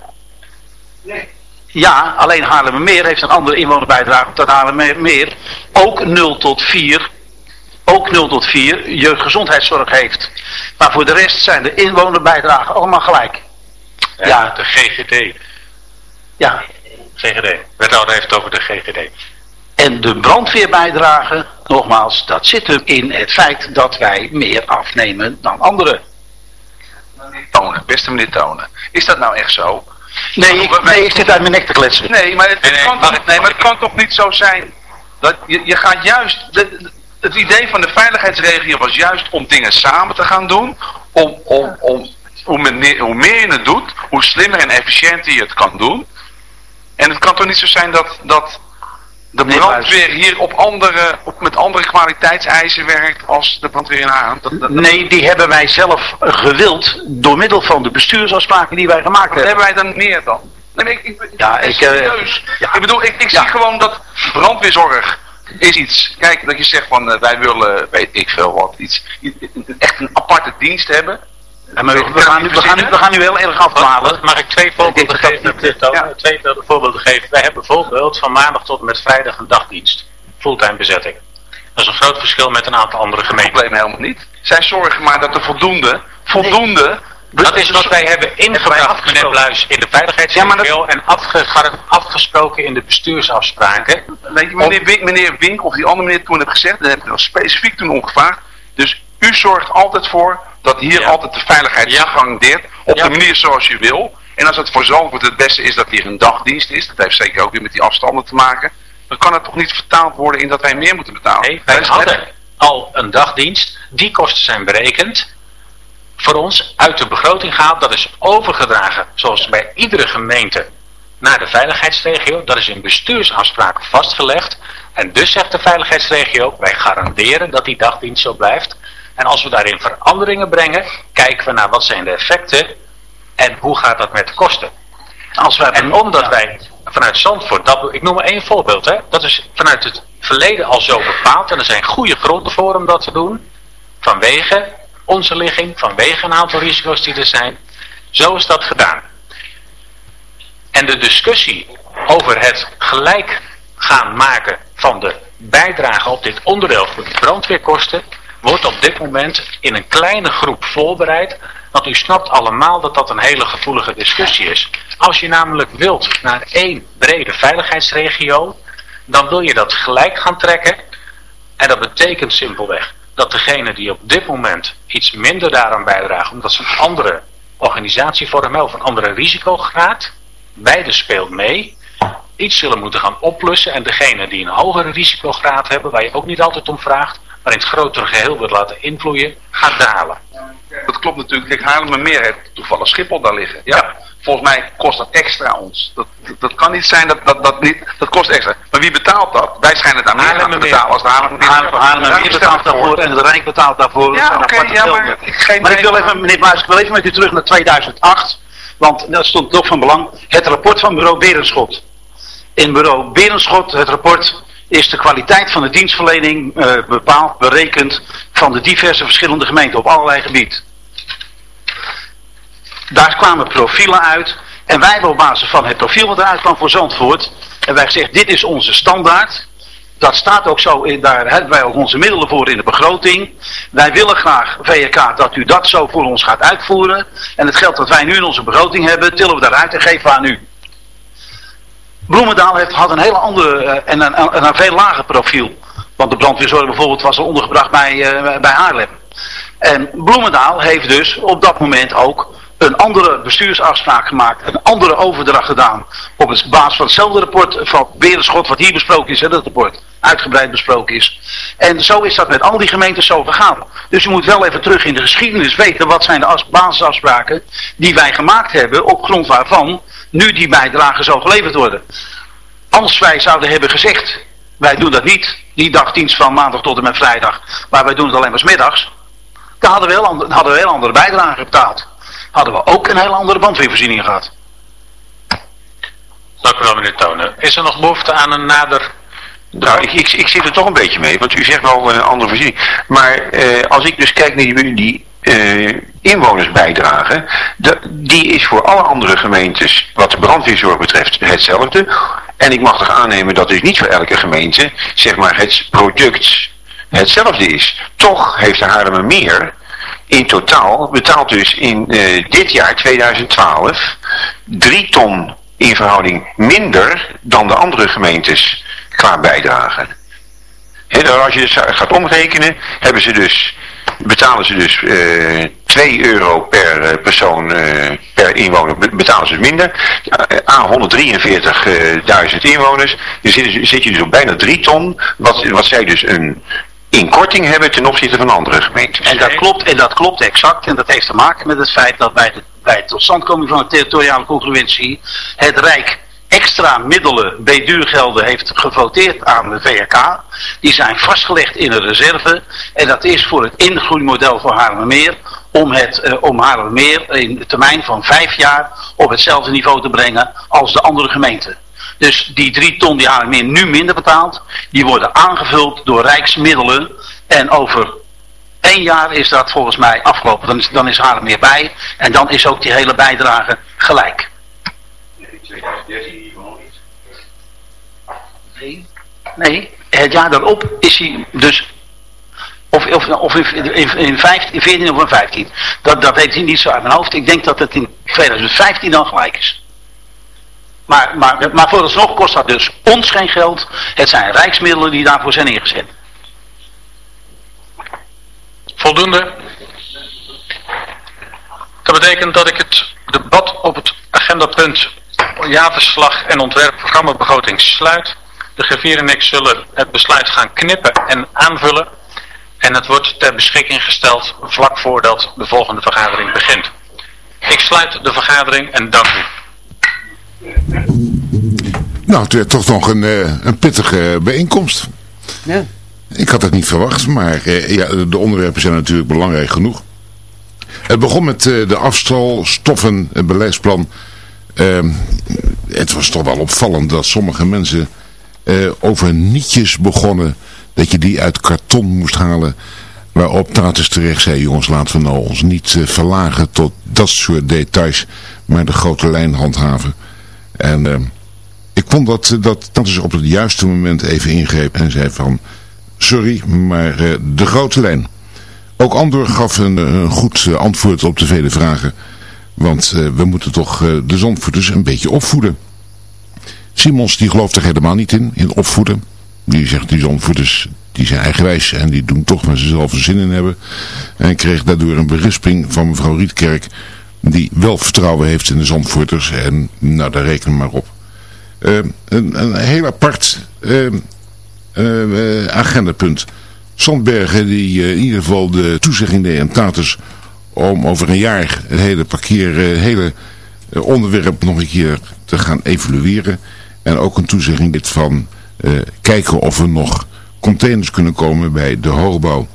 Speaker 1: Nee. Ja, alleen Haarlemmermeer heeft een andere inwonerbijdrage, omdat Haarlemmermeer ook 0 tot 4, ook 0 tot 4 jeugdgezondheidszorg heeft. Maar voor de rest zijn de inwonerbijdragen allemaal gelijk.
Speaker 2: Ja, ja. de GGD.
Speaker 1: Ja.
Speaker 2: GGD. Wethouder heeft het over de GGD.
Speaker 1: En de brandweerbijdrage, nogmaals, dat zit hem in het feit dat wij meer afnemen dan anderen.
Speaker 3: Tonen, beste meneer Tonen. Is dat nou echt zo?
Speaker 1: Nee, ik, nee, ik zit uit mijn nek te kletsen.
Speaker 3: Nee, maar het, kan, toch, nee, maar het kan toch niet zo zijn dat je, je gaat juist... De, het idee van de veiligheidsregio was juist om dingen samen te gaan doen. Om, om, om, hoe, meer, hoe meer je het doet, hoe slimmer en efficiënter je het kan doen. En het kan toch niet zo zijn dat, dat de brandweer hier op andere, op, met andere kwaliteitseisen werkt als de brandweer in Haan?
Speaker 1: Nee, die hebben wij zelf gewild door middel van de bestuursafspraken die wij gemaakt hebben.
Speaker 3: hebben wij dan meer dan? Nee, ik, ik,
Speaker 1: ja, ik, uh,
Speaker 3: ja. ik bedoel, ik, ik zie gewoon dat brandweerzorg is iets. Kijk, dat je zegt van uh, wij willen, weet ik veel wat, iets, echt een aparte dienst hebben.
Speaker 1: Ja, maar we, gaan nu, we, gaan nu, we gaan nu heel erg afdwalen.
Speaker 2: Mag ik twee voorbeelden geven? Ja. Twee voorbeelden geven. Wij hebben bijvoorbeeld van maandag tot en met vrijdag een dagdienst. Fulltime bezetting. Dat is een groot verschil met een aantal andere gemeenten.
Speaker 3: Probleem helemaal niet. Zij zorgen maar dat er voldoende, voldoende...
Speaker 2: Dat is wat wij hebben ingebracht, meneer Bluis, in de veiligheidsregio en afgesproken in de bestuursafspraken.
Speaker 3: Weet je, meneer, Wink, meneer Wink of die andere meneer toen heeft gezegd, dat heb ik specifiek toen omgevraagd. Dus U zorgt altijd voor dat hier altijd de veiligheid
Speaker 2: Ja.
Speaker 3: garandeert op
Speaker 2: Ja.
Speaker 3: de manier zoals u wil. En als het voor Zandvoort het beste is dat hier een dagdienst is, dat heeft zeker ook weer met die afstanden te maken, dan kan het toch niet vertaald worden in dat wij meer moeten betalen.
Speaker 2: Nee, wij
Speaker 3: net-
Speaker 2: hadden al een dagdienst. Die kosten zijn berekend. Voor ons uit de begroting gehaald. Dat is overgedragen, zoals bij iedere gemeente, naar de veiligheidsregio. Dat is in bestuursafspraken vastgelegd. En dus zegt de veiligheidsregio, wij garanderen dat die dagdienst zo blijft. En als we daarin veranderingen brengen, kijken we naar wat zijn de effecten en hoe gaat dat met de kosten.
Speaker 1: Als wij
Speaker 2: En omdat wij vanuit Zandvoort, dat, ik noem maar één voorbeeld, hè, dat is vanuit het verleden al zo bepaald en er zijn goede gronden voor om dat te doen, vanwege onze ligging, vanwege een aantal risico's die er zijn. Zo is dat gedaan. En de discussie over het gelijk gaan maken van de bijdrage op dit onderdeel voor de brandweerkosten wordt op dit moment in een kleine groep voorbereid. Want u snapt allemaal dat dat een hele gevoelige discussie is. Als je namelijk wilt naar één brede veiligheidsregio, dan wil je dat gelijk gaan trekken. En dat betekent simpelweg dat degene die op dit moment iets minder daaraan bijdragen, omdat ze een andere organisatievorm of een andere risicograad, beide speelt mee, iets zullen moeten gaan oplossen en degene die een hogere risicograad hebben, waar je ook niet altijd om vraagt, maar in het grotere geheel wilt laten invloeien, gaat dalen.
Speaker 3: Dat klopt natuurlijk. Kijk, Haarlemmermeer heeft toevallig Schiphol daar liggen. Ja. Volgens mij kost dat extra ons. Dat, dat, dat kan niet zijn dat dat, dat niet, dat kost extra. Maar wie betaalt dat? Wij schijnen meer aan te
Speaker 2: Haarlemmermeer.
Speaker 3: betalen als de Haarlemmermeer.
Speaker 1: Haarlem, Haarlem betaalt daarvoor en het Rijk betaalt daarvoor.
Speaker 3: Ja, oké, ja, maar ik
Speaker 1: Maar ik wil
Speaker 3: even-
Speaker 1: meneer Bluis, ik wil even met u terug naar 2008. Want dat stond nog van belang. Het rapport van bureau Berenschot. In bureau Berenschot, het rapport, is de kwaliteit van de dienstverlening eh, bepaald, berekend van de diverse verschillende gemeenten op allerlei gebieden. Daar kwamen profielen uit. En wij hebben op basis van het profiel wat eruit kwam voor Zandvoort. En wij gezegd, dit is onze standaard. Dat staat ook zo, in, daar hebben wij ook onze middelen voor in de begroting. Wij willen graag, VK, dat u dat zo voor ons gaat uitvoeren. En het geld dat wij nu in onze begroting hebben, tillen we daaruit en geven we aan u. Bloemendaal heeft, had een hele andere eh, en een, een, een veel lager profiel. Want de brandweerzorg bijvoorbeeld was al ondergebracht bij, eh, bij Haarlem. En Bloemendaal heeft dus op dat moment ook een andere bestuursafspraak gemaakt, een andere overdracht gedaan op het basis van hetzelfde rapport van Berenschot wat hier besproken is, hè, dat rapport uitgebreid besproken is. En zo is dat met al die gemeentes zo gegaan. Dus je moet wel even terug in de geschiedenis weten wat zijn de as- basisafspraken die wij gemaakt hebben op grond waarvan nu die bijdragen zo geleverd worden. Als wij zouden hebben gezegd, wij doen dat niet, die dagdienst van maandag tot en met vrijdag, maar wij doen het alleen maar 's middags, dan hadden we, heel ander- hadden we heel andere bijdragen betaald. Hadden we ook een hele andere bandweervoorziening gehad.
Speaker 2: Dank u wel meneer Tonen. Is er nog behoefte aan een nader...
Speaker 8: Nou, ik, ik, ik zit er toch een beetje mee, want u zegt wel een andere voorziening. Maar eh, als ik dus kijk naar die, die eh, inwonersbijdrage, de- die is voor alle andere gemeentes, wat de brandweerzorg betreft, hetzelfde. En ik mag toch aannemen dat dus niet voor elke gemeente, zeg maar, het product hetzelfde is. Toch heeft de Haarlemmermeer in totaal betaalt dus in eh, dit jaar 2012 drie ton in verhouding minder dan de andere gemeentes qua bijdrage. He, als je dus gaat omrekenen, hebben ze dus, betalen ze dus eh 2 euro per eh, persoon eh, per inwoner, be- betalen ze minder. Ja, eh, aan 143.000 inwoners, dan zit, je- zit je dus op bijna 3 ton, wat, wat zij dus een inkorting hebben ten opzichte van andere gemeentes.
Speaker 1: En dat klopt, en dat klopt exact. En dat heeft te maken met het feit dat bij de, bij de totstandkoming van de territoriale congruentie het Rijk extra middelen, B-duurgelden, heeft gevoteerd aan de VRK. Die zijn vastgelegd in een reserve. En dat is voor het ingroeimodel voor Haarlemmermeer om, het, eh, om Haarlemmermeer in de termijn van vijf jaar op hetzelfde niveau te brengen als de andere gemeenten. Dus die drie ton die Haarlemmermeer nu minder betaalt, die worden aangevuld door rijksmiddelen. En over één jaar is dat volgens mij afgelopen. Dan is, dan is Haarlemmermeer bij. En dan is ook die hele bijdrage gelijk. Nee, het jaar daarop is hij dus... Of, of, of in, in, in, 15, in 14 of in 15. Dat, dat weet ik niet zo uit mijn hoofd. Ik denk dat het in 2015 dan gelijk is. Maar, maar, maar vooralsnog kost dat dus ons geen geld. Het zijn rijksmiddelen die daarvoor zijn ingezet.
Speaker 2: Voldoende. Dat betekent dat ik het debat op het agendapunt jaarverslag en ontwerpprogramma begroting sluit. De griffier en ik zullen het besluit gaan knippen en aanvullen. En het wordt ter beschikking gesteld vlak voordat de volgende vergadering begint. Ik sluit de vergadering en dank u.
Speaker 9: Nou, het werd toch nog een, eh, een pittige bijeenkomst.
Speaker 10: Ja.
Speaker 9: Ik had het niet verwacht, maar eh, ja, de onderwerpen zijn natuurlijk belangrijk genoeg. Het begon met uh, de afstalstoffen beleidsplan. Ehm, het was toch wel opvallend dat sommige mensen over nietjes begonnen. Dat je die uit karton moest halen. Waarop Tatus terecht zei, jongens laten we nou ons niet verlagen tot dat soort details. Maar de grote lijn handhaven. En ehm, ik vond dat, dat is op het juiste moment even ingreep en zei van... Sorry, maar de grote lijn. Ook Andor gaf een, een goed antwoord op de vele vragen. Want we moeten toch de zandvoerders een beetje opvoeden. Simons die gelooft er helemaal niet in, in opvoeden. Die zegt die zandvoerders die zijn eigenwijs en die doen toch waar ze zelf een zin in hebben. En kreeg daardoor een berisping van mevrouw Rietkerk die wel vertrouwen heeft in de zandvoerders. En nou, daar rekenen we maar op. Uh, een, een heel apart uh, uh, agendapunt. Zandbergen die in ieder geval de toezegging deed aan Taters om over een jaar het hele parkeer, het hele onderwerp nog een keer te gaan evalueren. En ook een toezegging dit van kijken of er nog containers kunnen komen bij de hoogbouw.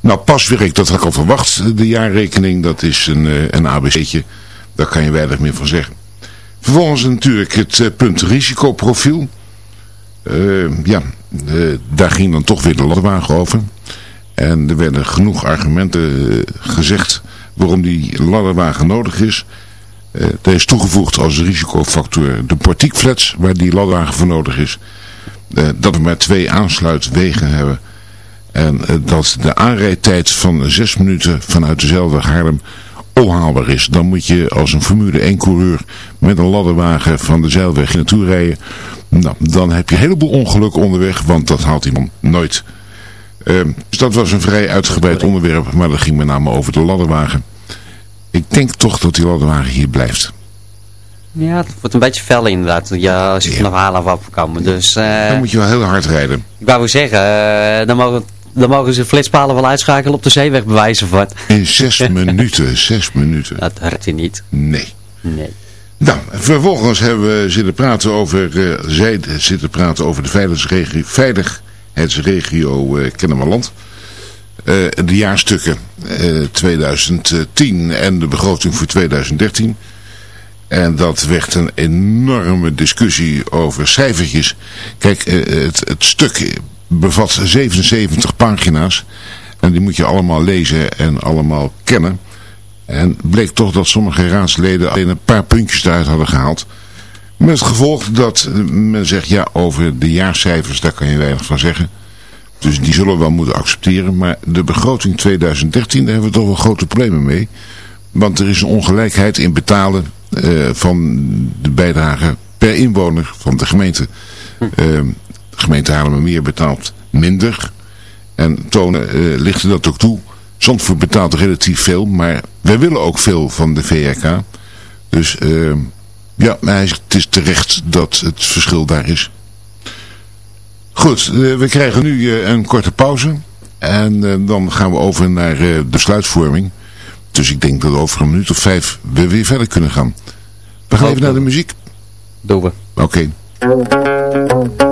Speaker 9: Nou, paswerk, dat had ik al verwacht. De jaarrekening, dat is een, een ABC'tje. Daar kan je weinig meer van zeggen. Vervolgens natuurlijk het uh, punt risicoprofiel. Ja, daar ging dan toch weer de ladderwagen over. En er werden genoeg argumenten gezegd waarom die ladderwagen nodig is. Er is toegevoegd als risicofactor de portiekflats waar die ladderwagen voor nodig is. dat we maar twee aansluitwegen hebben. En dat de aanrijdtijd van zes minuten vanuit dezelfde Haarlem onhaalbaar is. Dan moet je als een Formule 1 coureur met een ladderwagen van de zeilweg naartoe rijden. Nou, dan heb je een heleboel ongelukken onderweg, want dat haalt iemand nooit. Uh, dus dat was een vrij uitgebreid onderwerp, maar dat ging met name over de ladderwagen. Ik denk toch dat die ladderwagen hier blijft.
Speaker 10: Ja, het wordt een beetje fel inderdaad, ja, als je ja. vanaf Haarlem afkomen. Dus, uh,
Speaker 9: dan moet je wel heel hard rijden.
Speaker 10: Ik wou zeggen, uh, dan mogen dan mogen ze flitspalen wel uitschakelen op de zeeweg bewijzen van.
Speaker 9: In zes minuten, zes minuten.
Speaker 10: Dat hart je niet.
Speaker 9: Nee.
Speaker 10: Nee.
Speaker 9: Nou, vervolgens hebben we zitten praten over, uh, zij zitten praten over de veiligheidsregio, veiligheidsregio Kennemerland. Uh, de jaarstukken 2010 en de begroting voor 2013. En dat werd een enorme discussie over cijfertjes. Kijk, het, het stuk bevat 77 pagina's. En die moet je allemaal lezen en allemaal kennen. En bleek toch dat sommige raadsleden alleen een paar puntjes eruit hadden gehaald. Met het gevolg dat men zegt, ja, over de jaarcijfers, daar kan je weinig van zeggen. Dus die zullen we wel moeten accepteren. Maar de begroting 2013, daar hebben we toch wel grote problemen mee. Want er is een ongelijkheid in betalen uh, van de bijdrage per inwoner van de gemeente. Uh, de gemeente Haarlemmermeer betaalt minder. En Tonen uh, dat ook toe. Zandvoort betaalt relatief veel, maar wij willen ook veel van de VRK. Dus uh, ja, hij zegt, het is terecht dat het verschil daar is. Goed, uh, we krijgen nu uh, een korte pauze. En dan gaan we over naar de besluitvorming. Dus ik denk dat over een minuut of vijf we weer verder kunnen gaan. We gaan even naar de muziek.
Speaker 10: Doen we.
Speaker 9: Oké. Okay.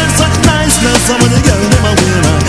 Speaker 11: there's no somebody girl,
Speaker 10: never
Speaker 12: will.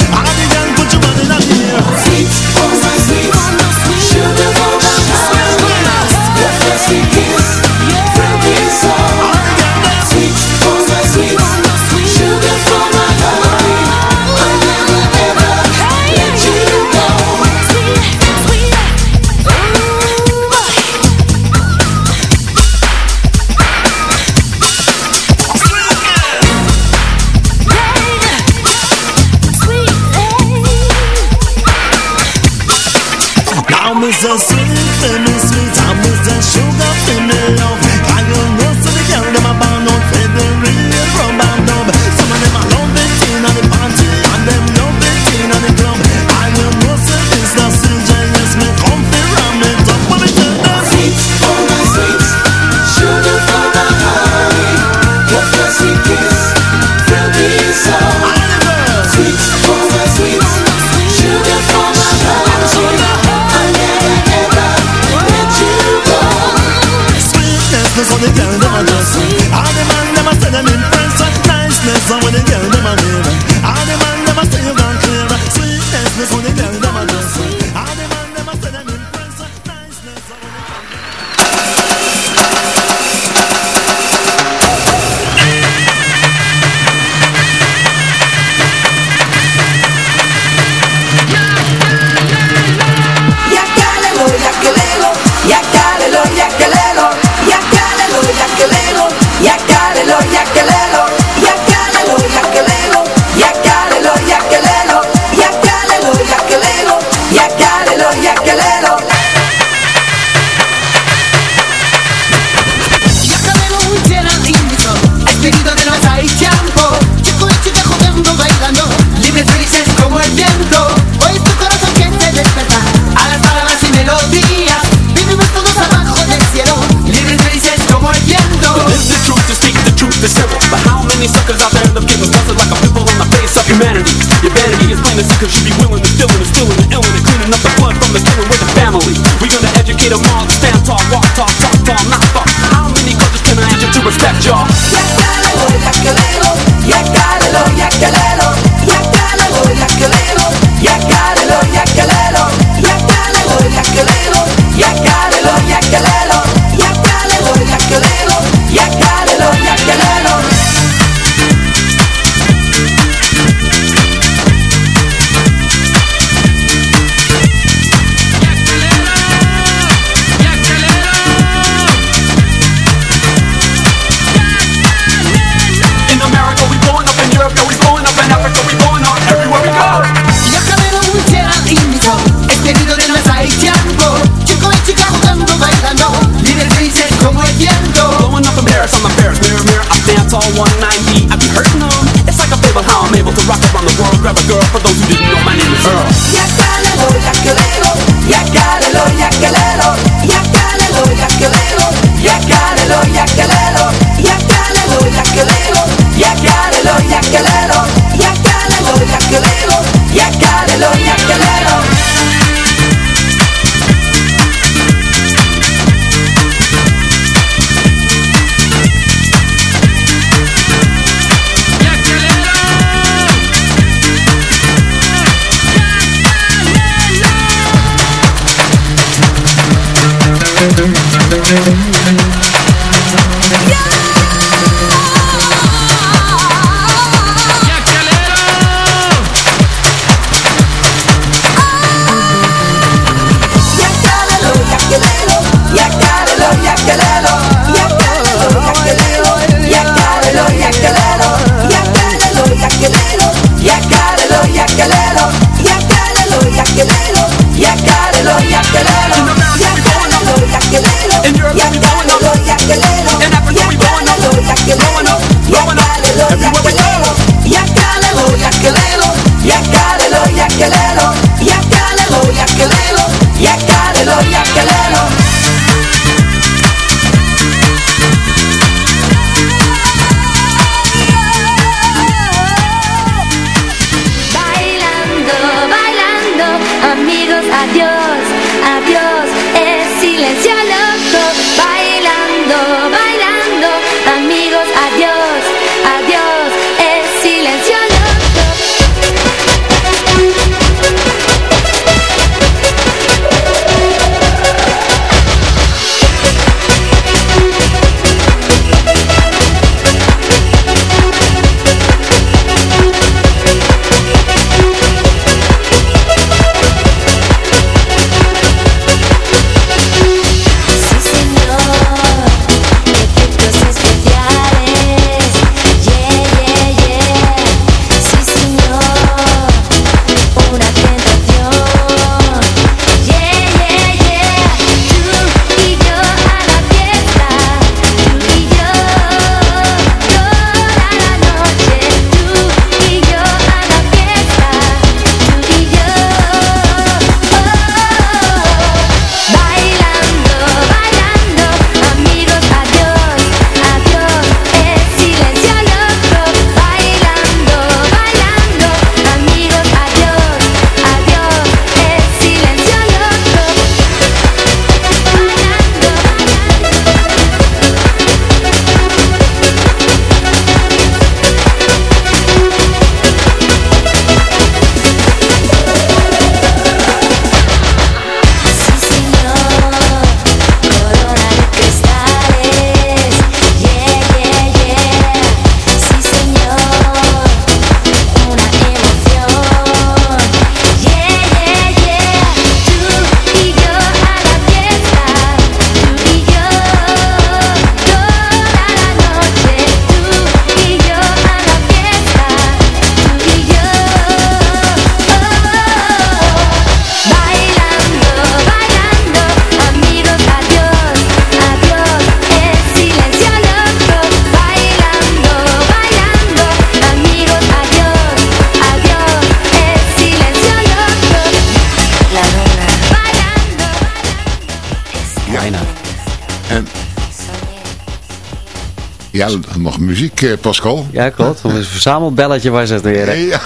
Speaker 12: Ja, nog muziek, eh, Pascal.
Speaker 10: Ja, klopt. Een verzamelbelletje was het weer.
Speaker 12: Ja.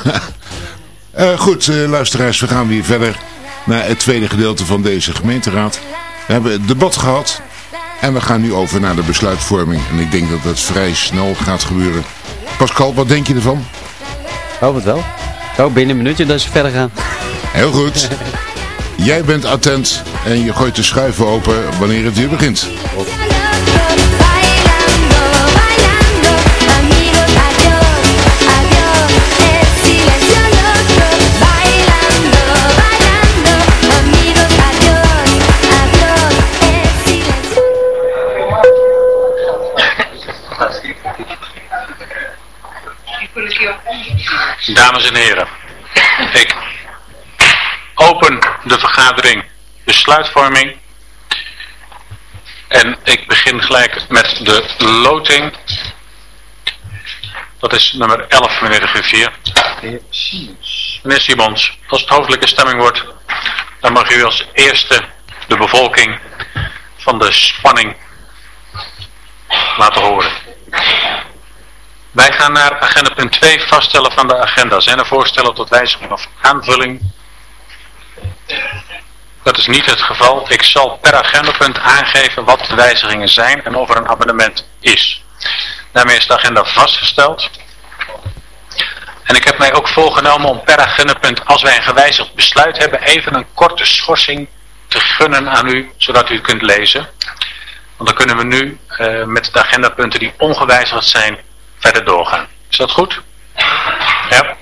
Speaker 12: Eh, goed, eh, luisteraars, we gaan weer verder naar het tweede gedeelte van deze gemeenteraad. We hebben het debat gehad en we gaan nu over naar de besluitvorming. En ik denk dat het vrij snel gaat gebeuren. Pascal, wat denk je ervan?
Speaker 10: Hoop het wel. Zo, binnen een minuutje dat ze verder gaan.
Speaker 12: Heel goed. Jij bent attent en je gooit de schuiven open wanneer het weer begint.
Speaker 2: Dames en heren, ik open de vergadering besluitvorming en ik begin gelijk met de loting. Dat is nummer 11, meneer de griffier. Meneer Simons, als het hoofdelijke stemming wordt, dan mag u als eerste de bevolking van de spanning laten horen. Wij gaan naar agenda punt 2, vaststellen van de agenda. Zijn er voorstellen tot wijziging of aanvulling? Dat is niet het geval. Ik zal per agendapunt aangeven wat de wijzigingen zijn en of er een abonnement is. Daarmee is de agenda vastgesteld. En ik heb mij ook voorgenomen om per agendapunt, als wij een gewijzigd besluit hebben, even een korte schorsing te gunnen aan u, zodat u het kunt lezen. Want dan kunnen we nu eh, met de agendapunten die ongewijzigd zijn verder doorgaan. Is dat goed? Ja.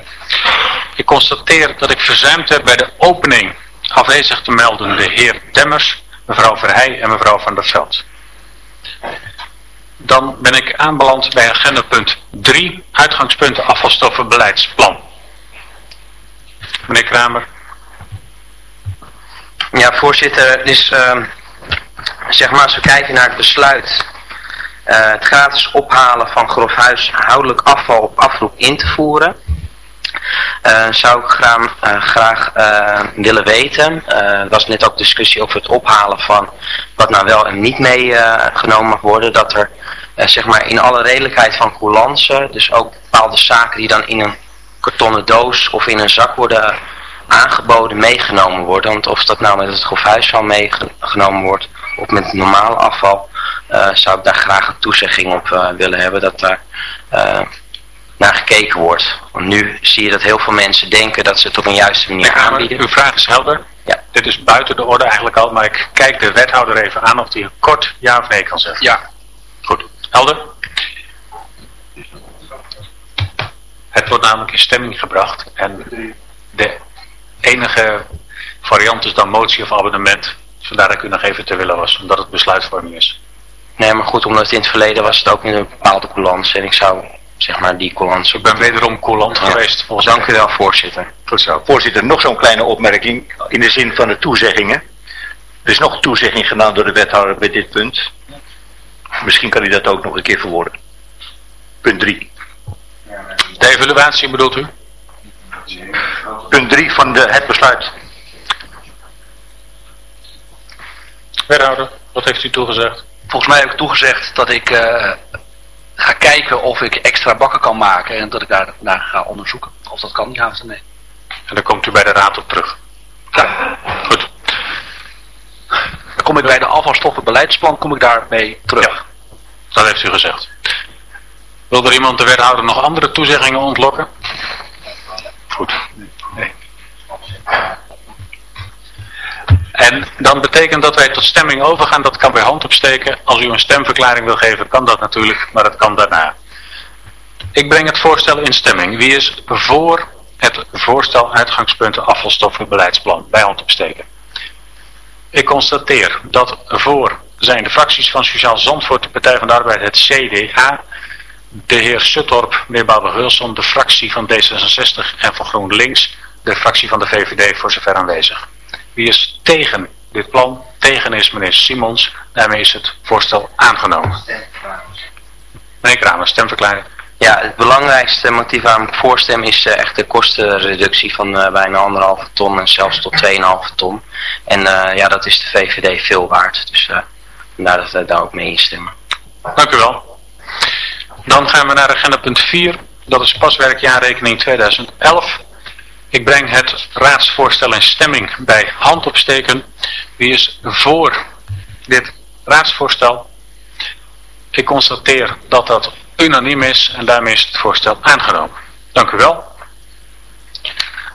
Speaker 2: Ik constateer dat ik verzuimd heb bij de opening afwezig te melden de heer Demmers, mevrouw Verheij en mevrouw Van der Veld. Dan ben ik aanbeland bij agenda punt 3, uitgangspunten afvalstoffenbeleidsplan. Meneer Kramer.
Speaker 13: Ja, voorzitter, dus zeg maar als we kijken naar het besluit eh, het gratis ophalen van grof huishoudelijk afval op afroep in te voeren. eh, zou ik graag, eh, graag willen weten. Er was net ook discussie over het ophalen van wat nou wel en niet meegenomen mag worden. Dat er zeg maar in alle redelijkheid van coulance, dus ook bepaalde zaken die dan in een kartonnen doos of in een zak worden aangeboden meegenomen worden. Want of dat nou met het grofhuisval meegenomen wordt of met het normale afval, zou ik daar graag een toezegging op eh, willen hebben dat daar eh, naar gekeken wordt. Want nu zie je dat heel veel mensen denken dat ze het op een juiste manier aanbieden.
Speaker 2: uw vraag is helder.
Speaker 13: Ja.
Speaker 2: Dit is buiten de orde eigenlijk al, maar ik kijk de wethouder even aan of hij een kort ja of nee kan zeggen. Ja. Goed. Helder? Het wordt namelijk in stemming gebracht en de enige variant is dan motie of abonnement. Vandaar dat ik u nog even te willen was, omdat het besluitvorming is.
Speaker 13: Nee, maar goed, omdat in het verleden was het ook met een bepaalde coulance. En ik zou, zeg maar, die coulance...
Speaker 2: Ik ben wederom coulant geweest. Volgens
Speaker 13: Dank u wel, voorzitter.
Speaker 2: Goed zo.
Speaker 1: Voorzitter, nog zo'n kleine opmerking in de zin van de toezeggingen. Er is nog een toezegging gedaan door de wethouder bij dit punt. Misschien kan hij dat ook nog een keer verwoorden. Punt 3.
Speaker 2: De evaluatie bedoelt u?
Speaker 1: Punt 3 van de, het besluit.
Speaker 2: Wethouder, wat heeft u toegezegd?
Speaker 14: Volgens mij heb ik toegezegd dat ik eh, ga kijken of ik extra bakken kan maken en dat ik daar naar ga onderzoeken. Of dat kan, ja of nee.
Speaker 2: En dan komt u bij de raad op terug.
Speaker 14: Ja.
Speaker 2: Goed.
Speaker 14: Dan kom ik bij de afvalstoffenbeleidsplan kom ik daarmee terug.
Speaker 2: Dat heeft u gezegd. Wil er iemand de wethouder nog andere toezeggingen ontlokken? Goed. Nee. En dan betekent dat wij tot stemming overgaan. Dat kan bij hand opsteken. Als u een stemverklaring wil geven, kan dat natuurlijk, maar dat kan daarna. Ik breng het voorstel in stemming. Wie is voor het voorstel uitgangspunten afvalstoffenbeleidsplan? Bij hand opsteken. Ik constateer dat voor zijn de fracties van Sociaal Zandvoort, de Partij van de Arbeid, het CDA, de heer Suttorp, meneer Bouwer-Hulson, de fractie van D66 en van GroenLinks, de fractie van de VVD voor zover aanwezig. Wie is tegen dit plan? Tegen is meneer Simons. Daarmee is het voorstel aangenomen. Meneer Kramer, stemverklaring.
Speaker 13: Ja, het belangrijkste motief waarom ik voorstem is eh, echt de kostenreductie van eh, bijna anderhalve ton en zelfs tot 2,5 ton. En eh, ja, dat is de VVD veel waard. Dus vandaar dat we daar ook mee instemmen.
Speaker 2: Dank u wel. Dan gaan we naar agenda punt 4. Dat is paswerkjaarrekening 2011. Ik breng het raadsvoorstel in stemming bij hand opsteken. Wie is voor dit raadsvoorstel? Ik constateer dat dat unaniem is en daarmee is het voorstel aangenomen. Dank u wel.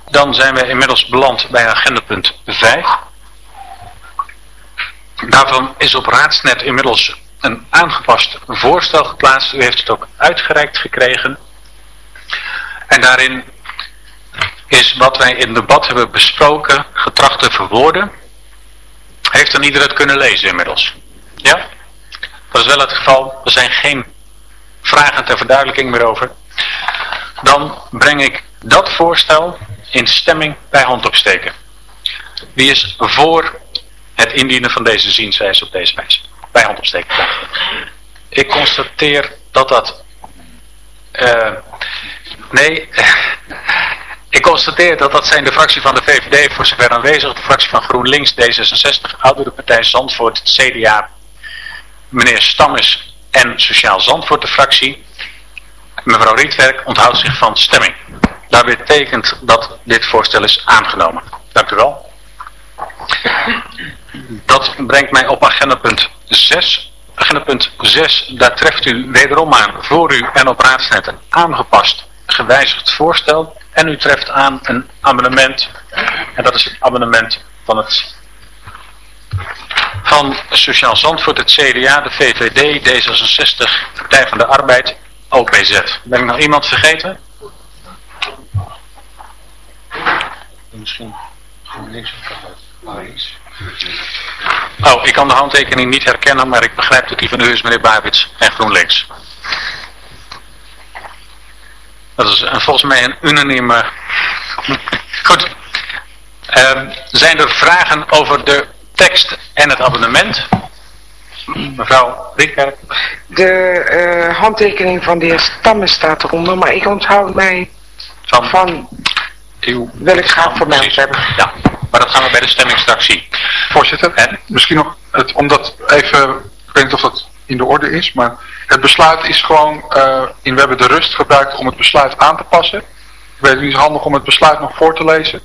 Speaker 2: Dan zijn we inmiddels beland bij agenda punt 5. Daarvan is op Raadsnet inmiddels een aangepast voorstel geplaatst. U heeft het ook uitgereikt gekregen. En daarin is wat wij in debat hebben besproken getracht te verwoorden. Heeft dan ieder het kunnen lezen inmiddels? Ja? Dat is wel het geval. Er zijn geen vragen ter verduidelijking meer over. Dan breng ik dat voorstel in stemming bij hand opsteken. Wie is voor het indienen van deze zienswijze op deze wijze? Bij hand opsteken. Dank. Ik constateer dat dat... eh, nee, ik constateer dat dat zijn de fractie van de VVD voor zover aanwezig, de fractie van GroenLinks, D66, Oudere Partij Zandvoort, CDA, meneer Stammes en Sociaal Zandvoort de fractie. Mevrouw Rietwerk onthoudt zich van stemming. Dat betekent dat dit voorstel is aangenomen. Dank u wel. Dat brengt mij op agenda punt 6. Agenda punt 6, daar treft u wederom aan voor u en op raadsnet een aangepast gewijzigd voorstel. En u treft aan een amendement. En dat is het amendement van het van Sociaal Zandvoort, het CDA, de VVD, D66, Partij van de Arbeid, OPZ. Ben ik nog iemand vergeten? Misschien GroenLinks Oh, ik kan de handtekening niet herkennen, maar ik begrijp dat die van u is, meneer Babits en GroenLinks. Dat is een, volgens mij een unanieme... Goed. Ehm, zijn er vragen over de tekst en het abonnement? Mevrouw Rietkerk.
Speaker 15: De eh, handtekening van de heer Stammen staat eronder, maar ik onthoud mij van,
Speaker 2: uw...
Speaker 15: wil ik graag vermeld hebben.
Speaker 2: Ja, maar dat gaan we bij de stemming straks zien.
Speaker 6: Voorzitter, misschien nog, het, omdat even, ik weet niet of dat in de orde is, maar het besluit is gewoon, eh, in, we hebben de rust gebruikt om het besluit aan te passen. Ik weet het niet is handig om het besluit nog voor te lezen.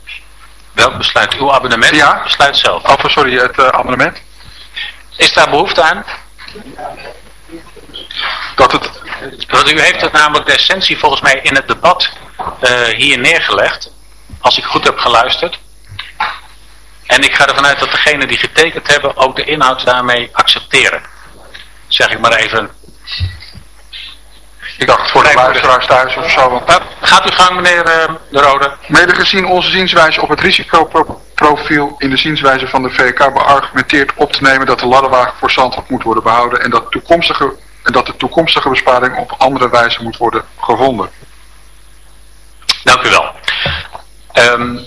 Speaker 2: Welk besluit? Uw abonnement?
Speaker 6: Ja.
Speaker 2: Besluit zelf.
Speaker 6: Oh, sorry, het eh, abonnement.
Speaker 2: Is daar behoefte aan?
Speaker 6: Dat het...
Speaker 2: Want u heeft het namelijk de essentie volgens mij in het debat eh, hier neergelegd. Als ik goed heb geluisterd. En ik ga ervan uit dat degenen die getekend hebben ook de inhoud daarmee accepteren. Zeg ik maar even.
Speaker 6: Ik dacht voor de luisteraars thuis of zo.
Speaker 2: Gaat uw gang meneer eh, De Rode.
Speaker 6: Mede gezien onze zienswijze op het risicoprofiel in de zienswijze van de VK beargumenteerd op te nemen dat de ladderwagen voor Zandvoort moet worden behouden en dat, toekomstige, en dat de toekomstige besparing op andere wijze moet worden gevonden.
Speaker 2: Dank u wel. Ehm,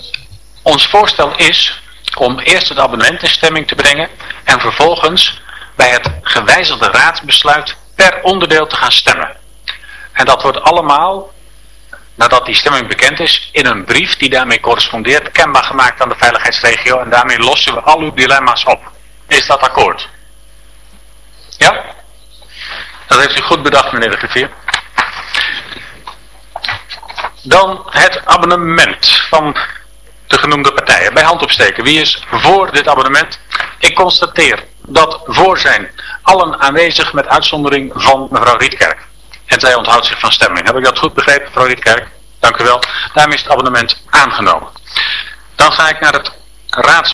Speaker 2: ons voorstel is om eerst het abonnement in stemming te brengen en vervolgens bij het gewijzigde raadsbesluit per onderdeel te gaan stemmen. En dat wordt allemaal, nadat die stemming bekend is, in een brief die daarmee correspondeert, kenbaar gemaakt aan de veiligheidsregio en daarmee lossen we al uw dilemma's op. Is dat akkoord? Ja? Dat heeft u goed bedacht, meneer de griffier. Dan het abonnement van de genoemde partijen. Bij hand opsteken. Wie is voor dit abonnement? Ik constateer dat voor zijn allen aanwezig met uitzondering van mevrouw Rietkerk. En zij onthoudt zich van stemming. Heb ik dat goed begrepen, mevrouw Rietkerk? Dank u wel. Daarmee is het abonnement aangenomen. Dan ga ik naar het raads